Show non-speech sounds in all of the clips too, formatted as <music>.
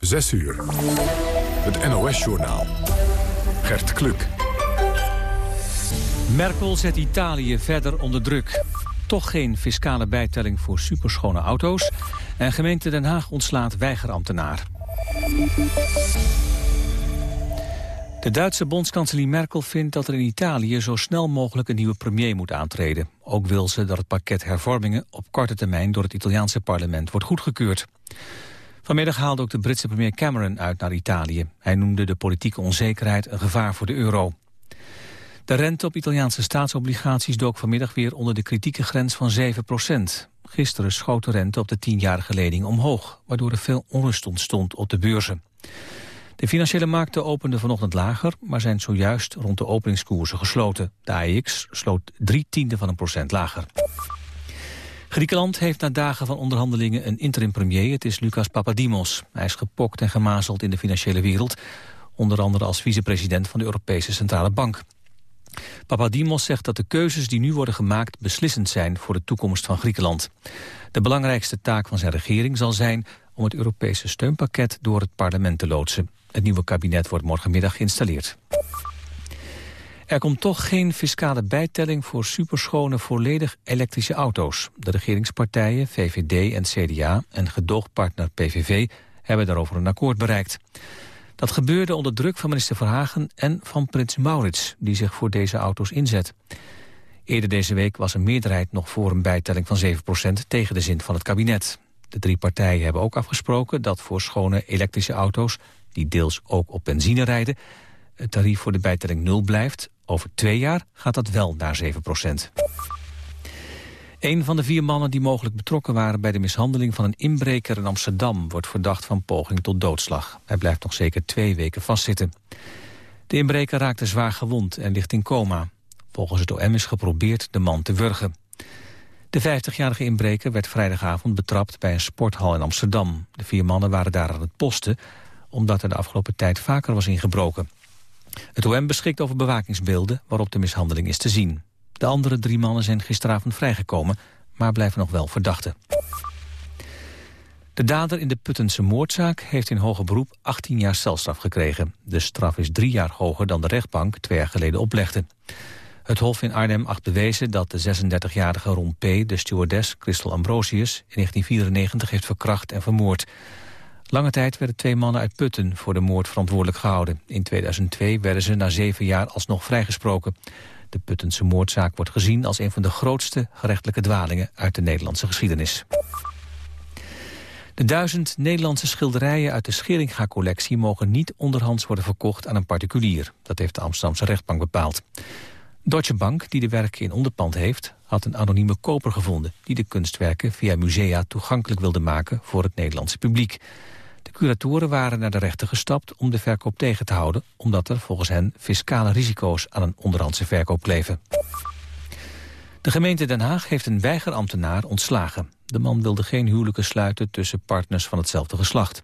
6 uur. Het NOS-journaal. Gert Kluk. Merkel zet Italië verder onder druk. Toch geen fiscale bijtelling voor superschone auto's. En gemeente Den Haag ontslaat weigerambtenaar. De Duitse bondskanselier Merkel vindt dat er in Italië zo snel mogelijk een nieuwe premier moet aantreden. Ook wil ze dat het pakket hervormingen op korte termijn door het Italiaanse parlement wordt goedgekeurd. Vanmiddag haalde ook de Britse premier Cameron uit naar Italië. Hij noemde de politieke onzekerheid een gevaar voor de euro. De rente op Italiaanse staatsobligaties dook vanmiddag weer onder de kritieke grens van 7 procent. Gisteren schoot de rente op de tienjarige lening omhoog, waardoor er veel onrust ontstond op de beurzen. De financiële markten openden vanochtend lager, maar zijn zojuist rond de openingskoersen gesloten. De AEX sloot drie tiende van een procent lager. Griekenland heeft na dagen van onderhandelingen een interim premier. Het is Lucas Papadimos. Hij is gepokt en gemazeld in de financiële wereld. Onder andere als vicepresident van de Europese Centrale Bank. Papadimos zegt dat de keuzes die nu worden gemaakt beslissend zijn voor de toekomst van Griekenland. De belangrijkste taak van zijn regering zal zijn om het Europese steunpakket door het parlement te loodsen. Het nieuwe kabinet wordt morgenmiddag geïnstalleerd. Er komt toch geen fiscale bijtelling voor superschone volledig elektrische auto's. De regeringspartijen VVD en CDA en gedoogpartner PVV hebben daarover een akkoord bereikt. Dat gebeurde onder druk van minister Verhagen en van prins Maurits... die zich voor deze auto's inzet. Eerder deze week was een meerderheid nog voor een bijtelling van 7% tegen de zin van het kabinet. De drie partijen hebben ook afgesproken dat voor schone elektrische auto's... die deels ook op benzine rijden, het tarief voor de bijtelling nul blijft. Over twee jaar gaat dat wel naar 7% een van de vier mannen die mogelijk betrokken waren bij de mishandeling van een inbreker in Amsterdam wordt verdacht van poging tot doodslag. Hij blijft nog zeker twee weken vastzitten. De inbreker raakte zwaar gewond en ligt in coma. Volgens het OM is geprobeerd de man te wurgen. De 50-jarige inbreker werd vrijdagavond betrapt bij een sporthal in Amsterdam. De vier mannen waren daar aan het posten, omdat er de afgelopen tijd vaker was ingebroken. Het OM beschikt over bewakingsbeelden waarop de mishandeling is te zien. De andere drie mannen zijn gisteravond vrijgekomen, maar blijven nog wel verdachten. De dader in de Puttense moordzaak heeft in hoger beroep 18 jaar celstraf gekregen. De straf is drie jaar hoger dan de rechtbank twee jaar geleden oplegde. Het Hof in Arnhem acht bewezen dat de 36-jarige Ron P. de stewardess Christel Ambrosius in 1994 heeft verkracht en vermoord. Lange tijd werden twee mannen uit Putten voor de moord verantwoordelijk gehouden. In 2002 werden ze na zeven jaar alsnog vrijgesproken. De Puttense moordzaak wordt gezien als een van de grootste gerechtelijke dwalingen uit de Nederlandse geschiedenis. De duizend Nederlandse schilderijen uit de Scheringa-collectie mogen niet onderhands worden verkocht aan een particulier. Dat heeft de Amsterdamse rechtbank bepaald. Deutsche Bank, die de werken in onderpand heeft, had een anonieme koper gevonden... die de kunstwerken via musea toegankelijk wilde maken voor het Nederlandse publiek. De curatoren waren naar de rechter gestapt om de verkoop tegen te houden... omdat er volgens hen fiscale risico's aan een onderhandse verkoop kleven. De gemeente Den Haag heeft een weigerambtenaar ontslagen. De man wilde geen huwelijken sluiten tussen partners van hetzelfde geslacht.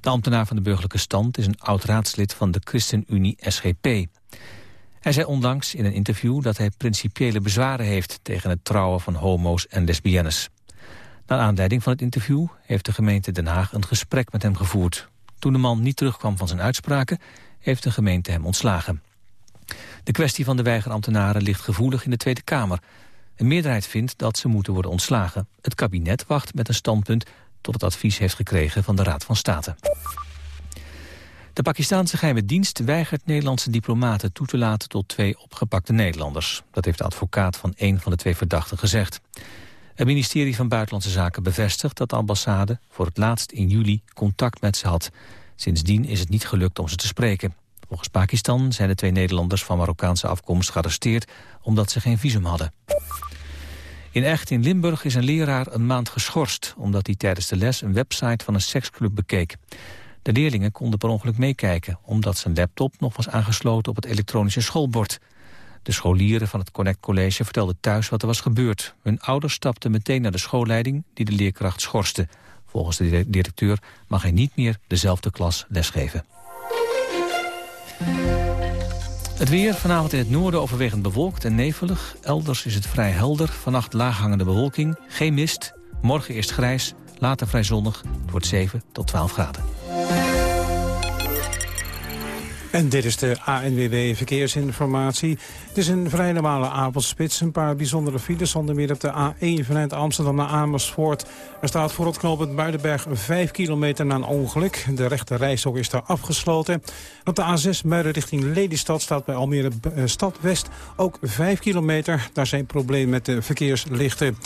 De ambtenaar van de burgerlijke stand is een oud-raadslid van de ChristenUnie SGP. Hij zei onlangs in een interview dat hij principiële bezwaren heeft... tegen het trouwen van homo's en lesbiennes. Naar aanleiding van het interview heeft de gemeente Den Haag een gesprek met hem gevoerd. Toen de man niet terugkwam van zijn uitspraken, heeft de gemeente hem ontslagen. De kwestie van de weigerambtenaren ligt gevoelig in de Tweede Kamer. Een meerderheid vindt dat ze moeten worden ontslagen. Het kabinet wacht met een standpunt tot het advies heeft gekregen van de Raad van State. De Pakistanse geheime dienst weigert Nederlandse diplomaten toe te laten tot twee opgepakte Nederlanders. Dat heeft de advocaat van een van de twee verdachten gezegd. Het ministerie van Buitenlandse Zaken bevestigt dat de ambassade voor het laatst in juli contact met ze had. Sindsdien is het niet gelukt om ze te spreken. Volgens Pakistan zijn de twee Nederlanders van Marokkaanse afkomst gearresteerd omdat ze geen visum hadden. In Echt in Limburg is een leraar een maand geschorst omdat hij tijdens de les een website van een seksclub bekeek. De leerlingen konden per ongeluk meekijken omdat zijn laptop nog was aangesloten op het elektronische schoolbord. De scholieren van het Connect College vertelden thuis wat er was gebeurd. Hun ouders stapten meteen naar de schoolleiding die de leerkracht schorste. Volgens de directeur mag hij niet meer dezelfde klas lesgeven. Het weer vanavond in het noorden overwegend bewolkt en nevelig. Elders is het vrij helder. Vannacht laaghangende bewolking, geen mist. Morgen eerst grijs, later vrij zonnig. Het wordt 7 tot 12 graden. En dit is de ANWB Verkeersinformatie. Het is een vrij normale avondspits. Een paar bijzondere files, zonder meer op de A1 vanuit Amsterdam naar Amersfoort. Er staat voor het knooppunt Muidenberg 5 kilometer na een ongeluk. De rechte rijstok is daar afgesloten. Op de A6 Muiden richting Lelystad staat bij Almere eh, Stad West ook 5 kilometer. Daar zijn problemen met de verkeerslichten.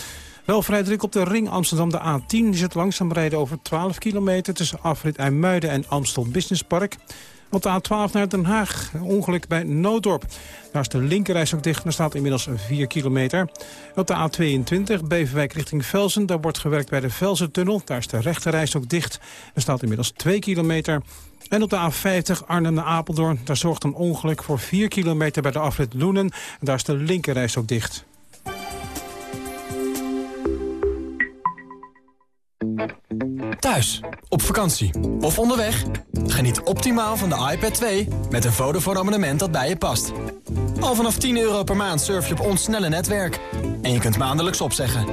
Wel vrij druk op de ring Amsterdam, de A10. Die zit langzaam rijden over 12 kilometer... tussen afrit IJmuiden en Amstel Business Park. Op de A12 naar Den Haag, ongeluk bij Nooddorp. Daar is de linkerreis ook dicht, er staat inmiddels 4 kilometer. Op de A22, Beverwijk richting Velsen, daar wordt gewerkt bij de Velsen-tunnel. Daar is de rechterreis ook dicht, er staat inmiddels 2 kilometer. En op de A50 Arnhem naar Apeldoorn, daar zorgt een ongeluk voor 4 kilometer bij de afrit Loenen. En daar is de linkerreis ook dicht. Thuis, op vakantie of onderweg? Geniet optimaal van de iPad 2 met een Vodafone abonnement dat bij je past. Al vanaf 10 euro per maand surf je op ons snelle netwerk. En je kunt maandelijks opzeggen.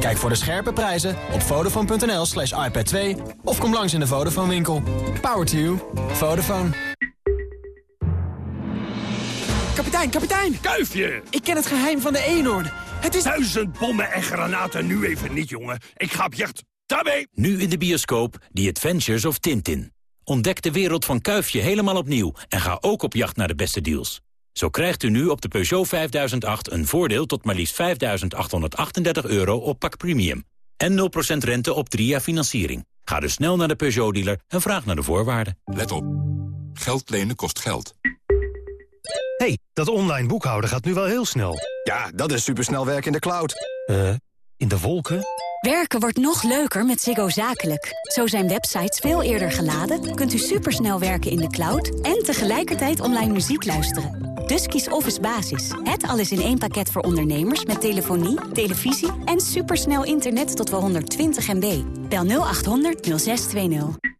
Kijk voor de scherpe prijzen op vodafone.nl slash iPad 2 of kom langs in de Vodafone winkel. Power to you. Vodafone. Kapitein, kapitein! Kuifje! Ik ken het geheim van de eenhoorn. Het is... Duizend bommen en granaten nu even niet, jongen. Ik ga op jacht. Nu in de bioscoop The Adventures of Tintin. Ontdek de wereld van Kuifje helemaal opnieuw en ga ook op jacht naar de beste deals. Zo krijgt u nu op de Peugeot 5008 een voordeel tot maar liefst 5.838 euro op pak premium. En 0% rente op 3 jaar financiering. Ga dus snel naar de Peugeot-dealer en vraag naar de voorwaarden. Let op. Geld lenen kost geld. hey, dat online boekhouden gaat nu wel heel snel. Ja, dat is supersnel werken in de cloud. Eh, in de wolken? Werken wordt nog leuker met Ziggo Zakelijk. Zo zijn websites veel eerder geladen, kunt u supersnel werken in de cloud... en tegelijkertijd online muziek luisteren. Dus kies Office Basis. Het alles in één pakket voor ondernemers met telefonie, televisie... en supersnel internet tot wel 120 MB. Bel 0800 0620.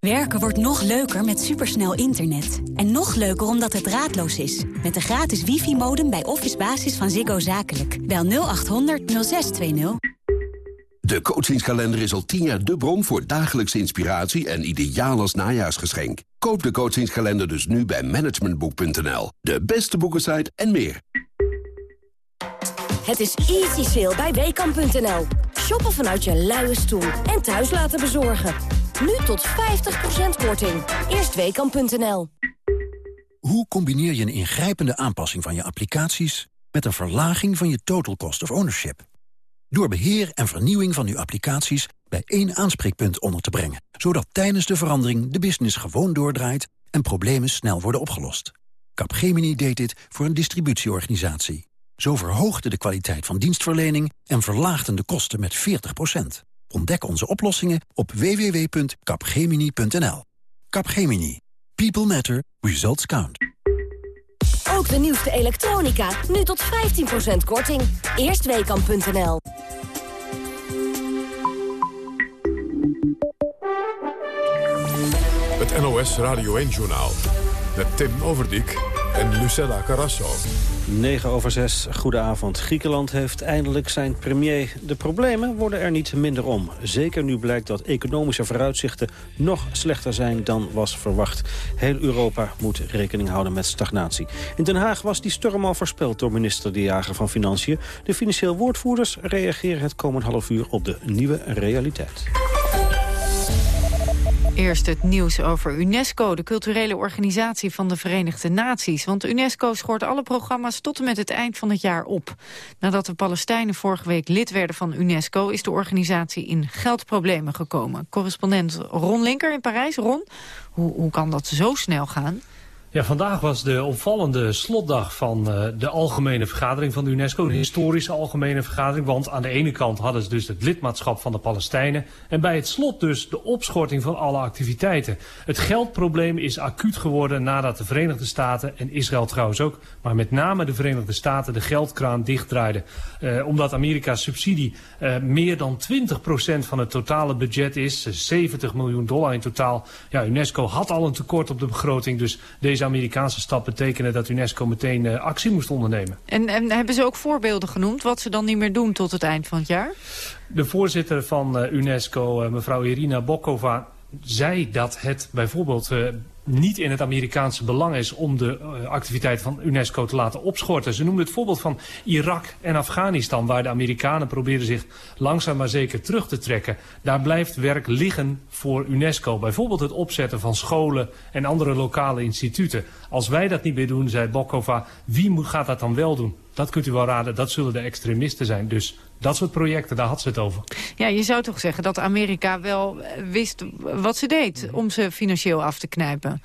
Werken wordt nog leuker met supersnel internet. En nog leuker omdat het draadloos is. Met de gratis wifi-modem bij Office Basis van Ziggo Zakelijk. Bel 0800 0620. De coachingskalender is al tien jaar de bron voor dagelijkse inspiratie... en ideaal als najaarsgeschenk. Koop de coachingskalender dus nu bij managementboek.nl. De beste boekensite en meer. Het is easy sale bij Weekamp.nl. Shoppen vanuit je luie stoel en thuis laten bezorgen. Nu tot 50% korting. Eerst Weekamp.nl. Hoe combineer je een ingrijpende aanpassing van je applicaties... met een verlaging van je total cost of ownership? Door beheer en vernieuwing van uw applicaties bij één aanspreekpunt onder te brengen... zodat tijdens de verandering de business gewoon doordraait... en problemen snel worden opgelost. Capgemini deed dit voor een distributieorganisatie. Zo verhoogde de kwaliteit van dienstverlening en verlaagden de kosten met 40 Ontdek onze oplossingen op www.capgemini.nl. Capgemini. People matter. Results count. Ook de nieuwste elektronica. Nu tot 15% korting. Eerstweekam.nl Het NOS Radio 1-journaal. Met Tim Overdijk en Lucella Carrasso. 9 over 6, goedenavond. Griekenland heeft eindelijk zijn premier. De problemen worden er niet minder om. Zeker nu blijkt dat economische vooruitzichten nog slechter zijn dan was verwacht. Heel Europa moet rekening houden met stagnatie. In Den Haag was die storm al voorspeld door minister De Jager van Financiën. De financieel woordvoerders reageren het komend half uur op de nieuwe realiteit. Eerst het nieuws over UNESCO, de culturele organisatie van de Verenigde Naties. Want UNESCO schort alle programma's tot en met het eind van het jaar op. Nadat de Palestijnen vorige week lid werden van UNESCO... is de organisatie in geldproblemen gekomen. Correspondent Ron Linker in Parijs. Ron, hoe, hoe kan dat zo snel gaan? Ja, vandaag was de opvallende slotdag van uh, de algemene vergadering van de UNESCO. De historische algemene vergadering. Want aan de ene kant hadden ze dus het lidmaatschap van de Palestijnen. En bij het slot dus de opschorting van alle activiteiten. Het geldprobleem is acuut geworden nadat de Verenigde Staten, en Israël trouwens ook, maar met name de Verenigde Staten de geldkraan dichtdraaiden. Uh, omdat Amerika's subsidie uh, meer dan 20% van het totale budget is. 70 miljoen dollar in totaal. Ja, UNESCO had al een tekort op de begroting. Dus deze deze Amerikaanse stap betekenen dat UNESCO meteen uh, actie moest ondernemen. En, en, hebben ze ook voorbeelden genoemd wat ze dan niet meer doen tot het eind van het jaar? De voorzitter van uh, UNESCO, uh, mevrouw Irina Bokova, zei dat het bijvoorbeeld niet in het Amerikaanse belang is om de uh, activiteiten van UNESCO te laten opschorten. Ze noemde het voorbeeld van Irak en Afghanistan, waar de Amerikanen proberen zich langzaam maar zeker terug te trekken. Daar blijft werk liggen voor UNESCO. Bijvoorbeeld het opzetten van scholen en andere lokale instituten. Als wij dat niet meer doen, zei Bokova, wie moet, gaat dat dan wel doen? Dat kunt u wel raden, dat zullen de extremisten zijn. Dus dat soort projecten, daar had ze het over. Ja, je zou toch zeggen dat Amerika wel eh, wist wat ze deed... om ze financieel af te knijpen.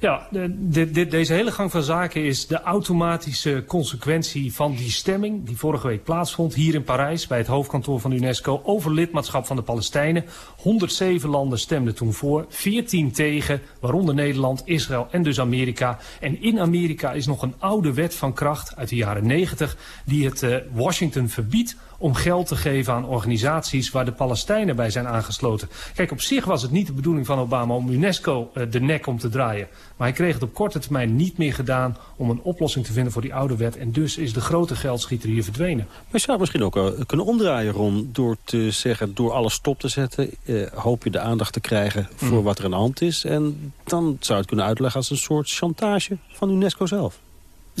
Ja, de, de, deze hele gang van zaken is de automatische consequentie van die stemming... die vorige week plaatsvond hier in Parijs bij het hoofdkantoor van UNESCO... over lidmaatschap van de Palestijnen. 107 landen stemden toen voor, 14 tegen, waaronder Nederland, Israël en dus Amerika. En in Amerika is nog een oude wet van kracht uit de jaren 90... die het uh, Washington verbiedt om geld te geven aan organisaties waar de Palestijnen bij zijn aangesloten. Kijk, op zich was het niet de bedoeling van Obama om UNESCO uh, de nek om te draaien. Maar hij kreeg het op korte termijn niet meer gedaan om een oplossing te vinden voor die oude wet. En dus is de grote geldschieter hier verdwenen. Maar je zou misschien ook uh, kunnen omdraaien, Ron, door te zeggen, door alles stop te zetten, uh, hoop je de aandacht te krijgen voor mm. wat er aan de hand is. En dan zou het kunnen uitleggen als een soort chantage van UNESCO zelf.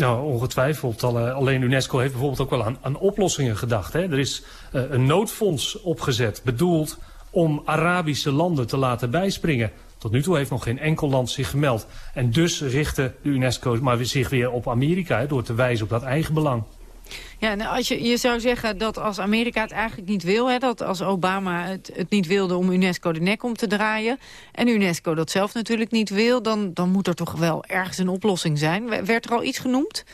Nou, ongetwijfeld. Alleen UNESCO heeft bijvoorbeeld ook wel aan, oplossingen gedacht. Hè. Er is uh, een noodfonds opgezet, bedoeld om Arabische landen te laten bijspringen. Tot nu toe heeft nog geen enkel land zich gemeld. En dus richtte de UNESCO maar zich weer op Amerika... Door te wijzen op dat eigen belang. Ja, nou, als je, je zou zeggen dat als Amerika het eigenlijk niet wil... Hè, dat als Obama het, het niet wilde om UNESCO de nek om te draaien... en UNESCO dat zelf natuurlijk niet wil... dan, dan moet er toch wel ergens een oplossing zijn. Werd er al iets genoemd?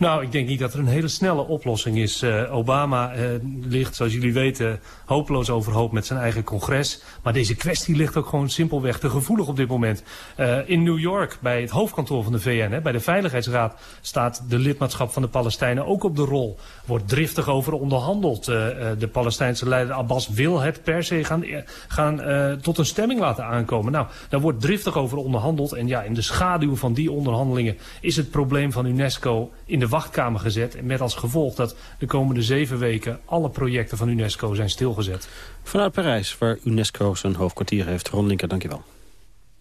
Nou, ik denk niet dat er een hele snelle oplossing is. Uh, Obama uh, ligt, zoals jullie weten, hopeloos overhoop met zijn eigen congres. Maar deze kwestie ligt ook gewoon simpelweg te gevoelig op dit moment. Uh, in New York, bij het hoofdkantoor van de VN, hè, bij de Veiligheidsraad... staat de lidmaatschap van de Palestijnen ook op de rol. Wordt driftig over onderhandeld. de Palestijnse leider Abbas wil het per se gaan, gaan tot een stemming laten aankomen. Nou, daar wordt driftig over onderhandeld. En ja, in de schaduw van die onderhandelingen is het probleem van UNESCO in de wachtkamer gezet. Met als gevolg dat de komende zeven weken alle projecten van UNESCO zijn stilgezet. Vanuit Parijs, waar UNESCO zijn hoofdkwartier heeft. Ron Linker, dankjewel.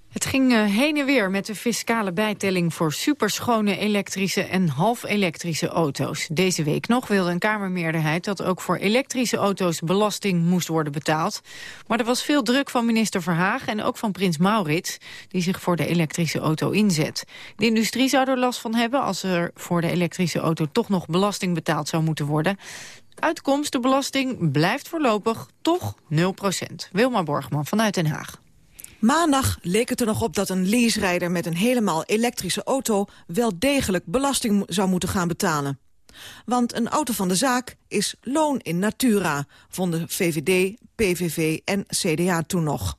Het ging uh, heen en weer met de fiscale bijtelling voor superschone elektrische en half-elektrische auto's. Deze week nog wilde een Kamermeerderheid dat ook voor elektrische auto's belasting moest worden betaald. Maar er was veel druk van minister Verhaag en ook van prins Maurits, die zich voor de elektrische auto inzet. De industrie zou er last van hebben als er voor de elektrische auto toch nog belasting betaald zou moeten worden. Uitkomst, de belasting blijft voorlopig toch 0% Wilma Borgman vanuit Den Haag. Maandag leek het er nog op dat een leaserijder met een helemaal elektrische auto... wel degelijk belasting zou moeten gaan betalen. Want een auto van de zaak is loon in natura, vonden VVD, PVV en CDA toen nog.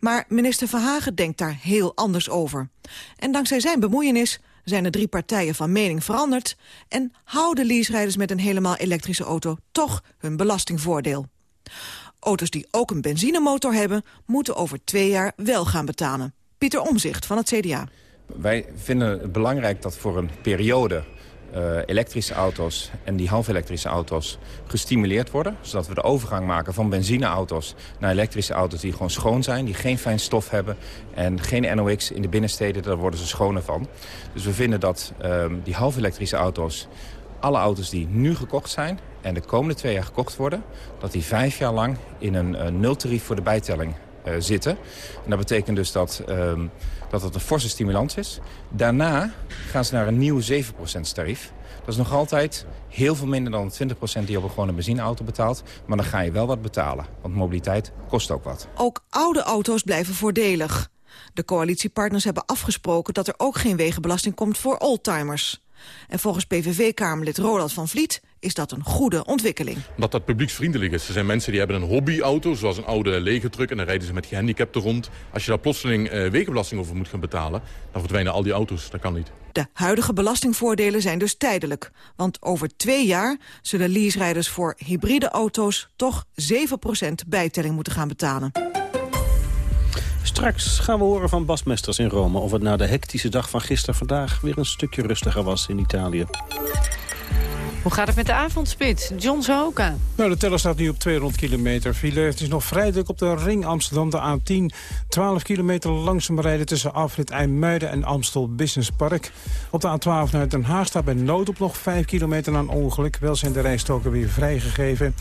Maar minister Verhagen denkt daar heel anders over. En dankzij zijn bemoeienis zijn de drie partijen van mening veranderd... en houden leaserijders met een helemaal elektrische auto toch hun belastingvoordeel. Auto's die ook een benzinemotor hebben... moeten over twee jaar wel gaan betalen. Pieter Omzicht van het CDA. Wij vinden het belangrijk dat voor een periode uh, elektrische auto's en die half-elektrische auto's gestimuleerd worden. Zodat we de overgang maken van benzineauto's naar elektrische auto's die gewoon schoon zijn. Die geen fijn stof hebben en geen NOx in de binnensteden. Daar worden ze schoner van. Dus we vinden dat uh, die half-elektrische auto's alle auto's die nu gekocht zijn en de komende twee jaar gekocht worden... dat die vijf jaar lang in een uh, nultarief voor de bijtelling uh, zitten. En dat betekent dus dat, uh, dat het een forse stimulans is. Daarna gaan ze naar een nieuw 7% tarief. Dat is nog altijd heel veel minder dan de 20% die op een gewone benzineauto betaalt. Maar dan ga je wel wat betalen, want mobiliteit kost ook wat. Ook oude auto's blijven voordelig. De coalitiepartners hebben afgesproken dat er ook geen wegenbelasting komt voor oldtimers. En volgens PVV-kamerlid Roland van Vliet is dat een goede ontwikkeling. Omdat dat publieksvriendelijk is. Er zijn mensen die hebben een hobbyauto, zoals een oude legertruck... en dan rijden ze met gehandicapten rond. Als je daar plotseling uh, wegenbelasting over moet gaan betalen... dan verdwijnen al die auto's. Dat kan niet. De huidige belastingvoordelen zijn dus tijdelijk. Want over twee jaar zullen leaserijders voor hybride auto's... toch 7% bijtelling moeten gaan betalen. Straks gaan we horen van Basmesters in Rome... of het na de hectische dag van gisteren vandaag weer een stukje rustiger was in Italië. Hoe gaat het met de avondspits? John Zoka. Nou, de teller staat nu op 200 kilometer file. Het is nog vrij druk op de ring Amsterdam, de A10. 12 kilometer langzaam rijden tussen afrit IJmuiden en Amstel Business Park. Op de A12 naar Den Haag staat bij Noodop nog 5 kilometer na een ongeluk. Wel zijn de rijstoken weer vrijgegeven.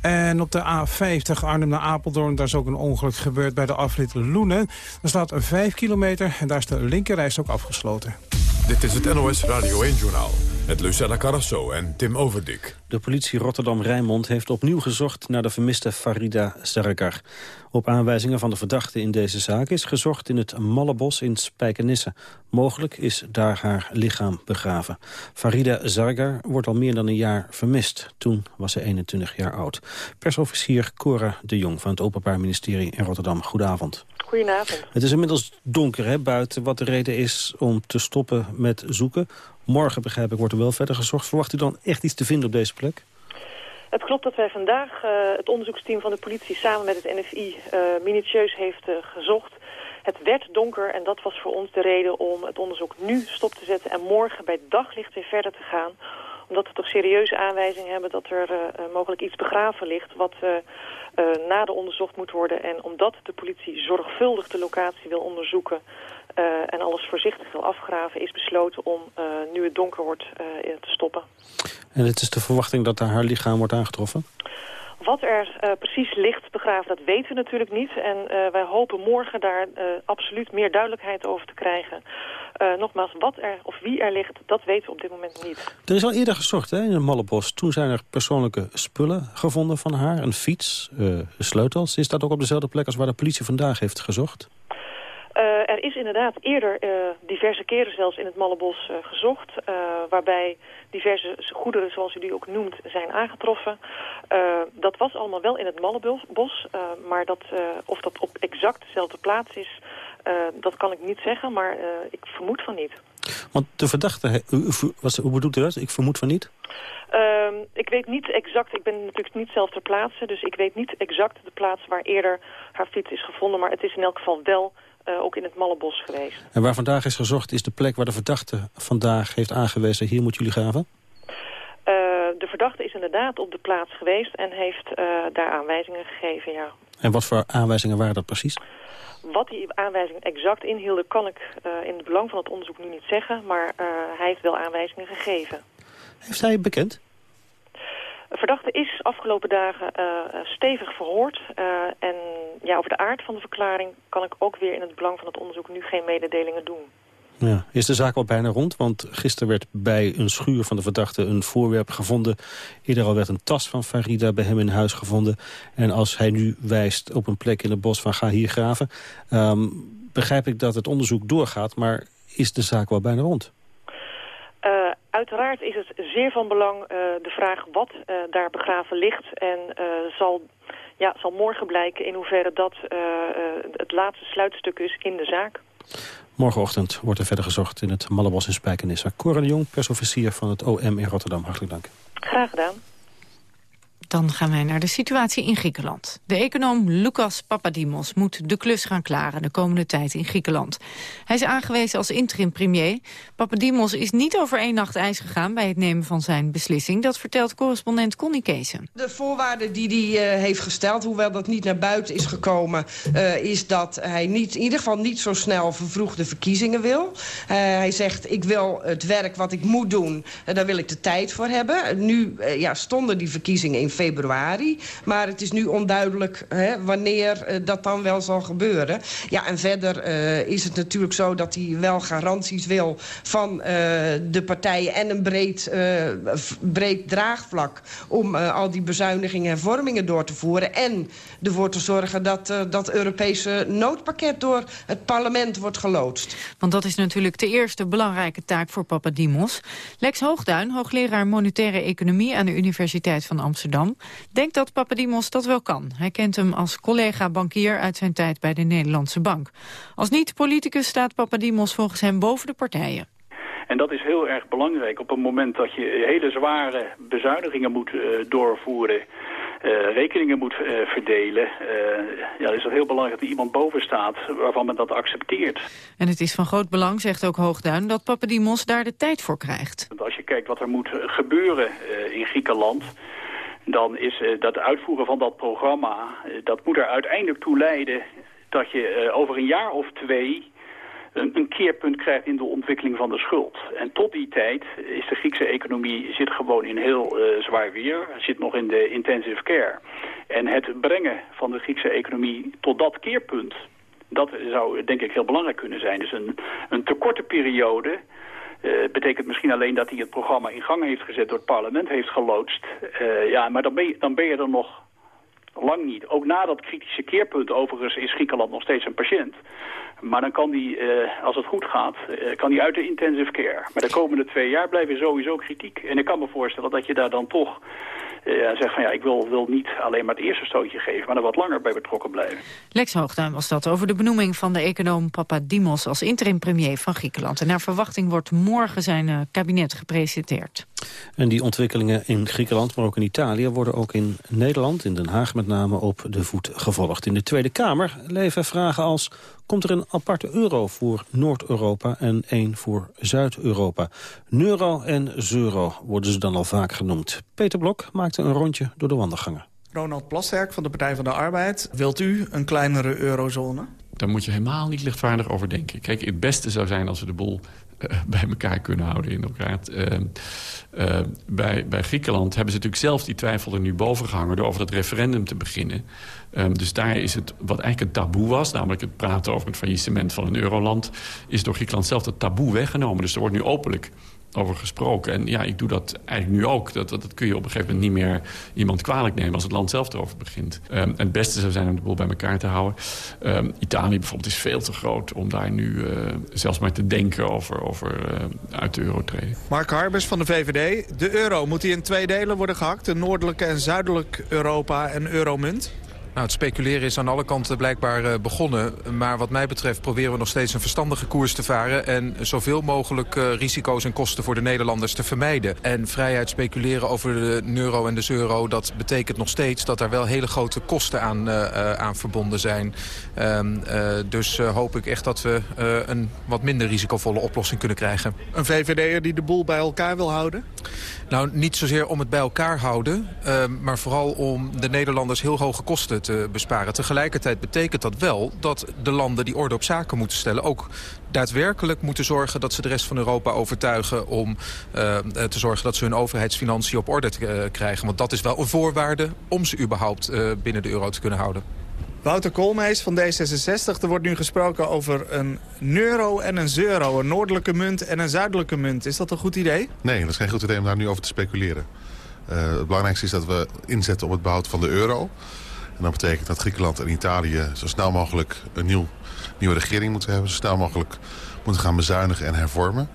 En op de A50 Arnhem naar Apeldoorn, daar is ook een ongeluk gebeurd bij de afrit Loenen. Er staat 5 kilometer en daar is de linkerreis ook afgesloten. Dit is het NOS Radio 1-journaal met Lucella Carrasso en Tim Overdik. De politie Rotterdam-Rijnmond heeft opnieuw gezocht naar de vermiste Farida Zargar. Op aanwijzingen van de verdachte in deze zaak is gezocht in het Mallebos in Spijkenisse. Mogelijk is daar haar lichaam begraven. Farida Zargar wordt al meer dan een jaar vermist. Toen was ze 21 jaar oud. Persofficier Cora de Jong van het Openbaar Ministerie in Rotterdam. Goedenavond. Goedenavond. Het is inmiddels donker hè, buiten. Wat de reden is om te stoppen met zoeken. Morgen, begrijp ik, wordt er wel verder gezocht. Verwacht u dan echt iets te vinden op deze plek? Het klopt dat wij vandaag uh, het onderzoeksteam van de politie samen met het NFI uh, eh, minutieus heeft uh, gezocht. Het werd donker en dat was voor ons de reden om het onderzoek nu stop te zetten en morgen bij daglicht weer verder te gaan. Omdat we toch serieuze aanwijzingen hebben dat er mogelijk iets begraven ligt wat nader onderzocht moet worden. En omdat de politie zorgvuldig de locatie wil onderzoeken uh, en alles voorzichtig wil afgraven... is besloten om, uh, nu het donker wordt, uh, te stoppen. En het is de verwachting dat haar lichaam wordt aangetroffen? Wat er precies ligt begraven, dat weten we natuurlijk niet. En wij hopen morgen daar absoluut meer duidelijkheid over te krijgen. Nogmaals, wat er of wie er ligt, dat weten we op dit moment niet. Er is al eerder gezocht hè, in het Mallebos. Toen zijn er persoonlijke spullen gevonden van haar. Een fiets, sleutels. Is dat ook op dezelfde plek als waar de politie vandaag heeft gezocht? Uh, er is inderdaad eerder diverse keren zelfs in het Mallebos gezocht... waarbij diverse goederen, zoals u die ook noemt, zijn aangetroffen. dat was allemaal wel in het Mallebos, maar dat, of dat op exact dezelfde plaats is... dat kan ik niet zeggen, maar ik vermoed van niet. Want de verdachte, was, hoe bedoelt u dat? Ik vermoed van niet? Uh, ik weet niet exact, ik ben natuurlijk niet zelf ter plaatse... dus ik weet niet exact de plaats waar eerder haar fiets is gevonden... maar het is in elk geval wel uh, ook in het Mallebos geweest. En waar vandaag is gezocht is de plek waar de verdachte vandaag heeft aangewezen... hier moeten jullie graven? Uh, de verdachte is inderdaad op de plaats geweest en heeft daar aanwijzingen gegeven, ja. En wat voor aanwijzingen waren dat precies? Wat die aanwijzingen exact inhielden kan ik in het belang van het onderzoek nu niet zeggen... maar hij heeft wel aanwijzingen gegeven. Heeft hij bekend? De verdachte is afgelopen dagen uh, stevig verhoord. En ja, over de aard van de verklaring kan ik ook weer in het belang van het onderzoek nu geen mededelingen doen. Ja. Is de zaak al bijna rond? Want gisteren werd bij een schuur van de verdachte een voorwerp gevonden. Eerder al werd een tas van Farida bij hem in huis gevonden. En als hij nu wijst op een plek in het bos van ga hier graven... Um, begrijp ik dat het onderzoek doorgaat, maar is de zaak wel bijna rond? Uh, uiteraard is het zeer van belang uh, de vraag wat uh, daar begraven ligt. En zal, ja, zal morgen blijken in hoeverre dat het laatste sluitstuk is in de zaak. Morgenochtend wordt er verder gezocht in het Mallebos in Spijkenisse. Cora Jong, persofficier van het OM in Rotterdam. Hartelijk dank. Graag gedaan. Dan gaan wij naar de situatie in Griekenland. De econoom Lucas Papadimos moet de klus gaan klaren de komende tijd in Griekenland. Hij is aangewezen als interim premier. Papadimos is niet over één nacht ijs gegaan bij het nemen van zijn beslissing. Dat vertelt correspondent Connie Keesen. De voorwaarden die hij uh, heeft gesteld, hoewel dat niet naar buiten is gekomen... Uh, is dat hij niet, in ieder geval niet zo snel vervroegde verkiezingen wil. Uh, hij zegt, ik wil het werk wat ik moet doen, daar wil ik de tijd voor hebben. Nu ja, stonden die verkiezingen in februari februari. Maar het is nu onduidelijk hè, wanneer dat dan wel zal gebeuren. Ja, en verder is het natuurlijk zo dat hij wel garanties wil van de partijen... en een breed, breed draagvlak om al die bezuinigingen en vormingen door te voeren. En ervoor te zorgen dat dat Europese noodpakket door het parlement wordt geloodst. Want dat is natuurlijk de eerste belangrijke taak voor Papadimos. Lex Hoogduin, hoogleraar monetaire economie aan de Universiteit van Amsterdam, denkt dat Papadimos dat wel kan. Hij kent hem als collega-bankier uit zijn tijd bij de Nederlandse Bank. Als niet-politicus staat Papadimos volgens hem boven de partijen. En dat is heel erg belangrijk op het moment dat je hele zware bezuinigingen moet uh, doorvoeren uh, rekeningen moet uh, verdelen... Uh, ja, is het heel belangrijk dat er iemand boven staat waarvan men dat accepteert. En het is van groot belang, zegt ook Hoogduin, dat Papadimos daar de tijd voor krijgt. Want als je kijkt wat er moet gebeuren in Griekenland dan is uh, dat uitvoeren van dat programma, uh, dat moet er uiteindelijk toe leiden dat je uh, over een jaar of twee een, keerpunt krijgt in de ontwikkeling van de schuld. En tot die tijd is de Griekse economie zit gewoon in heel zwaar weer, zit nog in de intensive care. En het brengen van de Griekse economie tot dat keerpunt, dat zou denk ik heel belangrijk kunnen zijn. Dus een, een te korte periode uh, betekent misschien alleen dat hij het programma in gang heeft gezet, door het parlement heeft geloodst. Uh, ja, maar dan ben, je, dan ben je er nog lang niet. Ook na dat kritische keerpunt overigens is Griekenland nog steeds een patiënt. Maar dan kan die, uh, als het goed gaat, kan die uit de intensive care. Maar de komende twee jaar blijven sowieso kritiek. En ik kan me voorstellen dat je daar dan toch uh, zegt van ja, ik wil, wil niet alleen maar het eerste stootje geven, maar er wat langer bij betrokken blijven. Lex Hoogduin was dat over de benoeming van de econoom Papadimos als interim premier van Griekenland. En naar verwachting wordt morgen zijn kabinet gepresenteerd. En die ontwikkelingen in Griekenland, maar ook in Italië... worden ook in Nederland, in Den Haag met name, op de voet gevolgd. In de Tweede Kamer leven vragen als... komt er een aparte euro voor Noord-Europa en één voor Zuid-Europa? Neuro en Zeuro worden ze dan al vaak genoemd. Peter Blok maakte een rondje door de wandelgangen. Ronald Plasterk van de Partij van de Arbeid. Wilt u een kleinere eurozone? Daar moet je helemaal niet lichtvaardig over denken. Kijk, het beste zou zijn als we de boel uh, <laughs> bij elkaar kunnen houden in. Uh, uh, bij, bij Griekenland hebben ze natuurlijk zelf die twijfel er nu boven gehangen... door over het referendum te beginnen. Um, dus daar is het, wat eigenlijk een taboe was... namelijk het praten over het faillissement van een euroland... is door Griekenland zelf dat taboe weggenomen. Dus er wordt nu openlijk over gesproken. En ja, ik doe dat eigenlijk nu ook. Dat, dat, dat, kun je op een gegeven moment niet meer iemand kwalijk nemen... als het land zelf erover begint. Um, het beste zou zijn om de boel bij elkaar te houden. Um, Italië bijvoorbeeld is veel te groot om daar nu uh, zelfs maar te denken... over, over uh, uit de euro treden. Mark Harbers van de VVD. De euro, moet die in twee delen worden gehakt? De noordelijke en zuidelijk Europa en euromunt? Nou, het speculeren is aan alle kanten blijkbaar uh, begonnen. Maar wat mij betreft proberen we nog steeds een verstandige koers te varen... en zoveel mogelijk uh, risico's en kosten voor de Nederlanders te vermijden. En vrijheid speculeren over de euro en de euro... dat betekent nog steeds dat er wel hele grote kosten aan, uh, aan verbonden zijn. Um, dus hoop ik echt dat we een wat minder risicovolle oplossing kunnen krijgen. Een VVD'er die de boel bij elkaar wil houden? Nou, niet zozeer om het bij elkaar houden... maar vooral om de Nederlanders heel hoge kosten te besparen. Tegelijkertijd betekent dat wel dat de landen die orde op zaken moeten stellen... ook daadwerkelijk moeten zorgen dat ze de rest van Europa overtuigen... om uh, te zorgen dat ze hun overheidsfinanciën op orde te, uh, krijgen. Want dat is wel een voorwaarde om ze überhaupt uh, binnen de euro te kunnen houden. Wouter Koolmees van D66. Er wordt nu gesproken over een euro en een euro. Een noordelijke munt en een zuidelijke munt. Is dat een goed idee? Nee, dat is geen goed idee om daar nu over te speculeren. Uh, het belangrijkste is dat we inzetten op het behoud van de euro. En dat betekent dat Griekenland en Italië zo snel mogelijk een nieuw, nieuwe regering moeten hebben. Zo snel mogelijk moeten gaan bezuinigen en hervormen.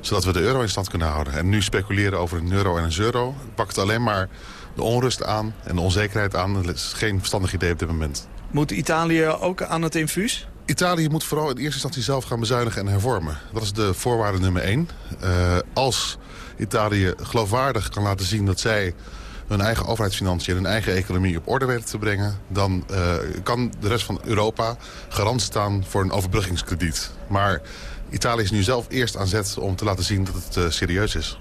Zodat we de euro in stand kunnen houden. En nu speculeren over een euro en een euro pakt alleen maar de onrust aan en de onzekerheid aan. Dat is geen verstandig idee op dit moment. Moet Italië ook aan het infuus? Italië moet vooral in eerste instantie zelf gaan bezuinigen en hervormen. Dat is de voorwaarde nummer één. Uh, als Italië geloofwaardig kan laten zien dat zij hun eigen overheidsfinanciën en hun eigen economie op orde te brengen... dan uh, kan de rest van Europa garant staan voor een overbruggingskrediet. Maar Italië is nu zelf eerst aan zet om te laten zien dat het uh, serieus is.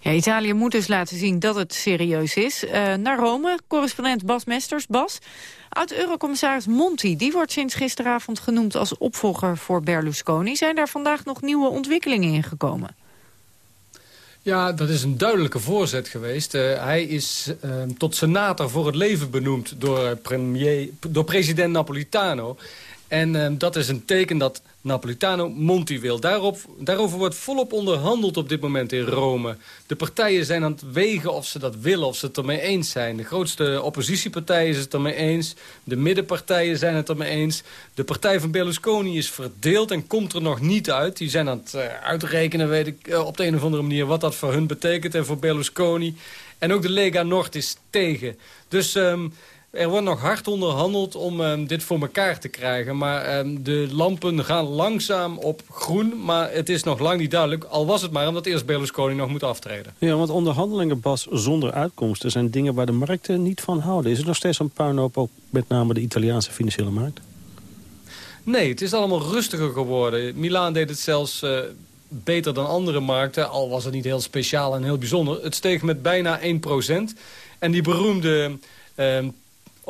Ja, Italië moet dus laten zien dat het serieus is. Uh, naar Rome, correspondent Bas Mesters. Bas, oud-eurocommissaris Monti, die wordt sinds gisteravond genoemd als opvolger voor Berlusconi. Zijn daar vandaag nog nieuwe ontwikkelingen in gekomen? Ja, dat is een duidelijke voorzet geweest. Uh, hij is uh, tot senator voor het leven benoemd door, premier, door president Napolitano. En uh, dat is een teken dat Napolitano Monti wil. Daarop, daarover wordt volop onderhandeld op dit moment in Rome. De partijen zijn aan het wegen of ze dat willen, of ze het ermee eens zijn. De grootste oppositiepartijen is het ermee eens. De middenpartijen zijn het ermee eens. De partij van Berlusconi is verdeeld en komt er nog niet uit. Die zijn aan het uh, uitrekenen, weet ik, uh, op de een of andere manier... wat dat voor hun betekent en voor Berlusconi. En ook de Lega Nord is tegen. Dus... Um, er wordt nog hard onderhandeld om um, dit voor elkaar te krijgen. Maar um, de lampen gaan langzaam op groen. Maar het is nog lang niet duidelijk. Al was het maar omdat eerst Berlusconi nog moet aftreden. Ja, want onderhandelingen, Bas, zonder uitkomsten... zijn dingen waar de markten niet van houden. Is het nog steeds een puinhoop op met name de Italiaanse financiële markt? Nee, het is allemaal rustiger geworden. Milaan deed het zelfs... Uh, beter dan andere markten, al was het niet heel speciaal en heel bijzonder. Het steeg met bijna 1%. En die beroemde uh,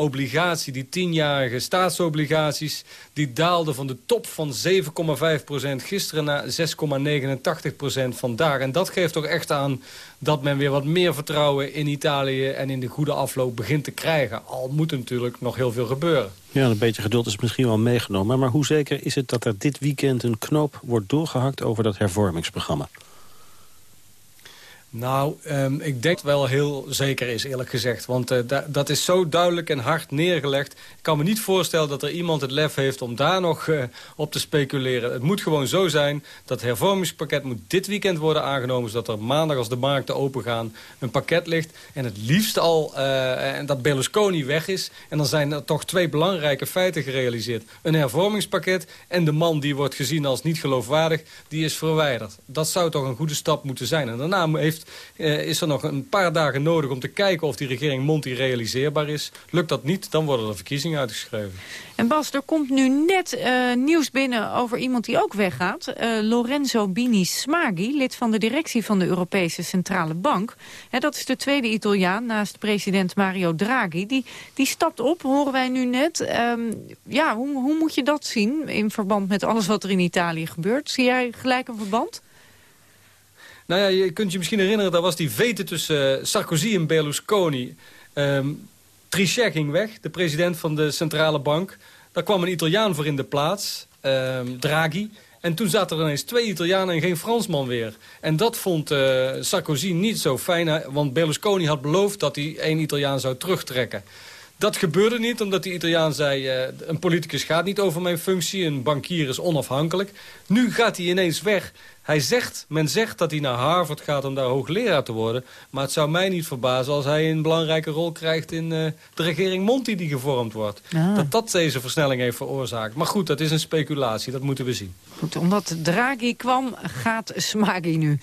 obligatie, die tienjarige staatsobligaties... die daalden van de top van 7,5% gisteren naar 6,89% vandaag. En dat geeft toch echt aan dat men weer wat meer vertrouwen in Italië... en in de goede afloop begint te krijgen. Al moet natuurlijk nog heel veel gebeuren. Ja, een beetje geduld is misschien wel meegenomen. Maar hoe zeker is het dat er dit weekend een knoop wordt doorgehakt... over dat hervormingsprogramma? Nou, um, ik denk dat het wel heel zeker is, eerlijk gezegd. Want da dat is zo duidelijk en hard neergelegd. Ik kan me niet voorstellen dat er iemand het lef heeft om daar nog uh, op te speculeren. Het moet gewoon zo zijn dat het hervormingspakket moet dit weekend worden aangenomen... zodat er maandag als de markten opengaan een pakket ligt. En het liefst al en dat Berlusconi weg is. En dan zijn er toch twee belangrijke feiten gerealiseerd. Een hervormingspakket en de man die wordt gezien als niet geloofwaardig... die is verwijderd. Dat zou toch een goede stap moeten zijn. En daarna heeft uh, is er nog een paar dagen nodig om te kijken of die regering Monti realiseerbaar is. Lukt dat niet, dan worden er verkiezingen uitgeschreven. En Bas, er komt nu net uh, nieuws binnen over iemand die ook weggaat. Uh, Lorenzo Bini Smaghi, lid van de directie van de Europese Centrale Bank. Dat is de tweede Italiaan naast president Mario Draghi. Die, die stapt op, horen wij nu net. Um, ja, hoe, hoe moet je dat zien in verband met alles wat er in Italië gebeurt? Zie jij gelijk een verband? Nou ja, je kunt je misschien herinneren, dat was die vete tussen uh, Sarkozy en Berlusconi. Um, Trichet ging weg, de president van de centrale bank. Daar kwam een Italiaan voor in de plaats, um, Draghi. En toen zaten er ineens twee Italianen en geen Fransman weer. En dat vond uh, Sarkozy niet zo fijn, want Berlusconi had beloofd dat hij één Italiaan zou terugtrekken. Dat gebeurde niet, omdat die Italiaan zei... Uh, een politicus gaat niet over mijn functie, een bankier is onafhankelijk. Nu gaat hij ineens weg. Hij zegt, men zegt dat hij naar Harvard gaat om daar hoogleraar te worden. Maar het zou mij niet verbazen als hij een belangrijke rol krijgt... in uh, de regering Monti die gevormd wordt. Ah. Dat dat deze versnelling heeft veroorzaakt. Maar goed, dat is een speculatie, dat moeten we zien. Omdat Draghi kwam, gaat Smaghi nu.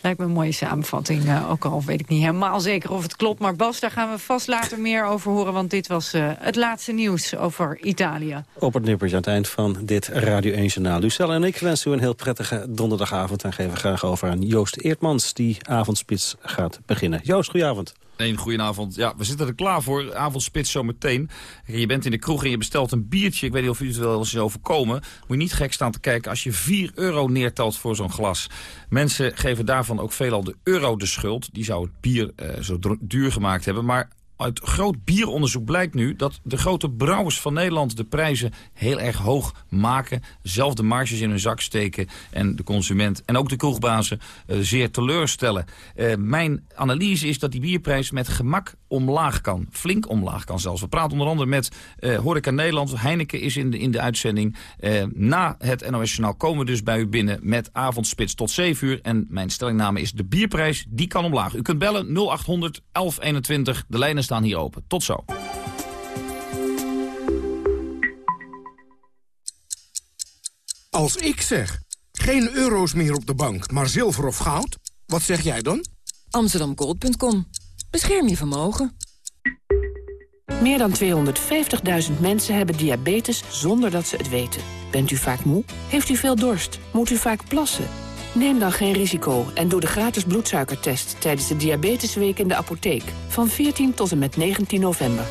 Lijkt me een mooie samenvatting. Uh, ook al weet ik niet helemaal zeker of het klopt. Maar Bas, daar gaan we vast later meer over horen. Want dit was uh, het laatste nieuws over Italië. Op het nippertje aan het eind van dit Radio 1 Journaal. Lucelle en ik wensen u een heel prettige donderdagavond. En geven graag over aan Joost Eertmans, die avondspits gaat beginnen. Joost, goedenavond. Een goedenavond. Ja, we zitten er klaar voor. Avondspits zometeen. Je bent in de kroeg en je bestelt een biertje. Ik weet niet of u het wel eens overkomen. Moet je niet gek staan te kijken als je 4 euro neertelt voor zo'n glas. Mensen geven daarvan ook veelal de euro de schuld. Die zou het bier uh, zo duur gemaakt hebben. Maar uit groot bieronderzoek blijkt nu dat de grote brouwers van Nederland de prijzen heel erg hoog maken. Zelf de marges in hun zak steken en de consument en ook de kroegbazen uh, zeer teleurstellen. Uh, mijn analyse is dat die bierprijs met gemak omlaag kan. Flink omlaag kan zelfs. We praten onder andere met uh, Horeca Nederland. Heineken is in de, in de uitzending. na het NOS Journaal komen we dus bij u binnen met avondspits tot 7 uur. En mijn stellingname is de bierprijs, die kan omlaag. U kunt bellen 0800 1121. De lijnen staan hier open. Tot zo. Als ik zeg, geen euro's meer op de bank, maar zilver of goud, wat zeg jij dan? Amsterdamgold.com. Bescherm je vermogen. Meer dan 250.000 mensen hebben diabetes zonder dat ze het weten. Bent u vaak moe? Heeft u veel dorst? Moet u vaak plassen? Neem dan geen risico en doe de gratis bloedsuikertest... tijdens de Diabetesweek in de apotheek van 14 tot en met 19 november.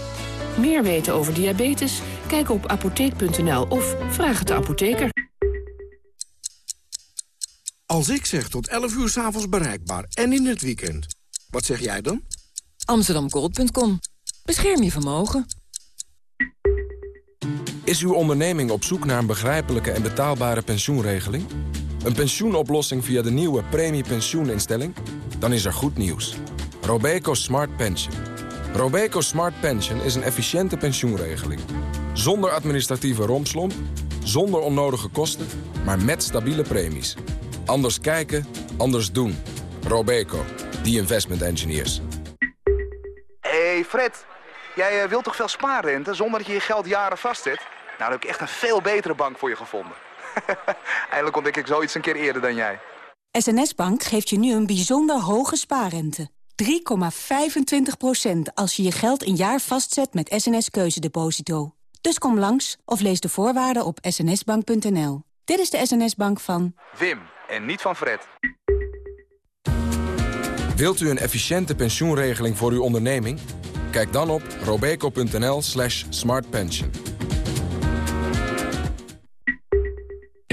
Meer weten over diabetes? Kijk op apotheek.nl of vraag het de apotheker. Als ik zeg tot 11 uur s'avonds bereikbaar en in het weekend, wat zeg jij dan? Amsterdamgold.com. Bescherm je vermogen. Is uw onderneming op zoek naar een begrijpelijke en betaalbare pensioenregeling? Een pensioenoplossing via de nieuwe premiepensioeninstelling? Dan is er goed nieuws. Robeco Smart Pension. Robeco Smart Pension is een efficiënte pensioenregeling. Zonder administratieve rompslomp, zonder onnodige kosten, maar met stabiele premies. Anders kijken, anders doen. Robeco, the investment engineers. hey Fred, jij eh, wilt toch veel spaarrente zonder dat je je geld jaren vastzet? Nou, dan heb ik echt een veel betere bank voor je gevonden. <laughs> Eindelijk ontdek ik zoiets een keer eerder dan jij. SNS Bank geeft je nu een bijzonder hoge spaarrente. 3,25% als je je geld een jaar vastzet met SNS Keuzedeposito. Dus kom langs of lees de voorwaarden op snsbank.nl. Dit is de SNS Bank van... Wim, en niet van Fred. Wilt u een efficiënte pensioenregeling voor uw onderneming? Kijk dan op robeco.nl slash smartpension.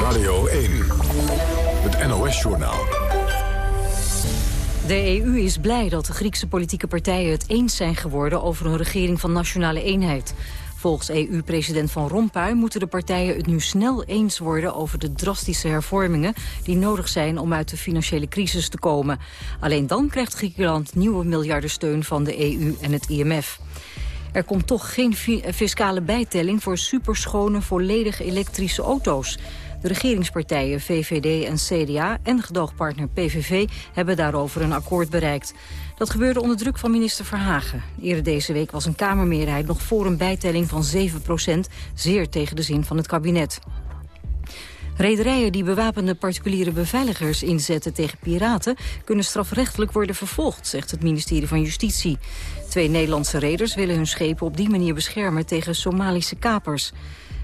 Radio 1. Het NOS-journaal. De EU is blij dat de Griekse politieke partijen het eens zijn geworden over een regering van nationale eenheid. Volgens EU-president Van Rompuy moeten de partijen het nu snel eens worden over de drastische hervormingen die nodig zijn om uit de financiële crisis te komen. Alleen dan krijgt Griekenland nieuwe miljardensteun van de EU en het IMF. Er komt toch geen fiscale bijtelling voor superschone, volledig elektrische auto's. De regeringspartijen VVD en CDA en gedoogpartner PVV hebben daarover een akkoord bereikt. Dat gebeurde onder druk van minister Verhagen. Eerder deze week was een Kamermeerderheid nog voor een bijtelling van 7% zeer tegen de zin van het kabinet. Rederijen die bewapende particuliere beveiligers inzetten tegen piraten... kunnen strafrechtelijk worden vervolgd, zegt het ministerie van Justitie. Twee Nederlandse reders willen hun schepen op die manier beschermen tegen Somalische kapers.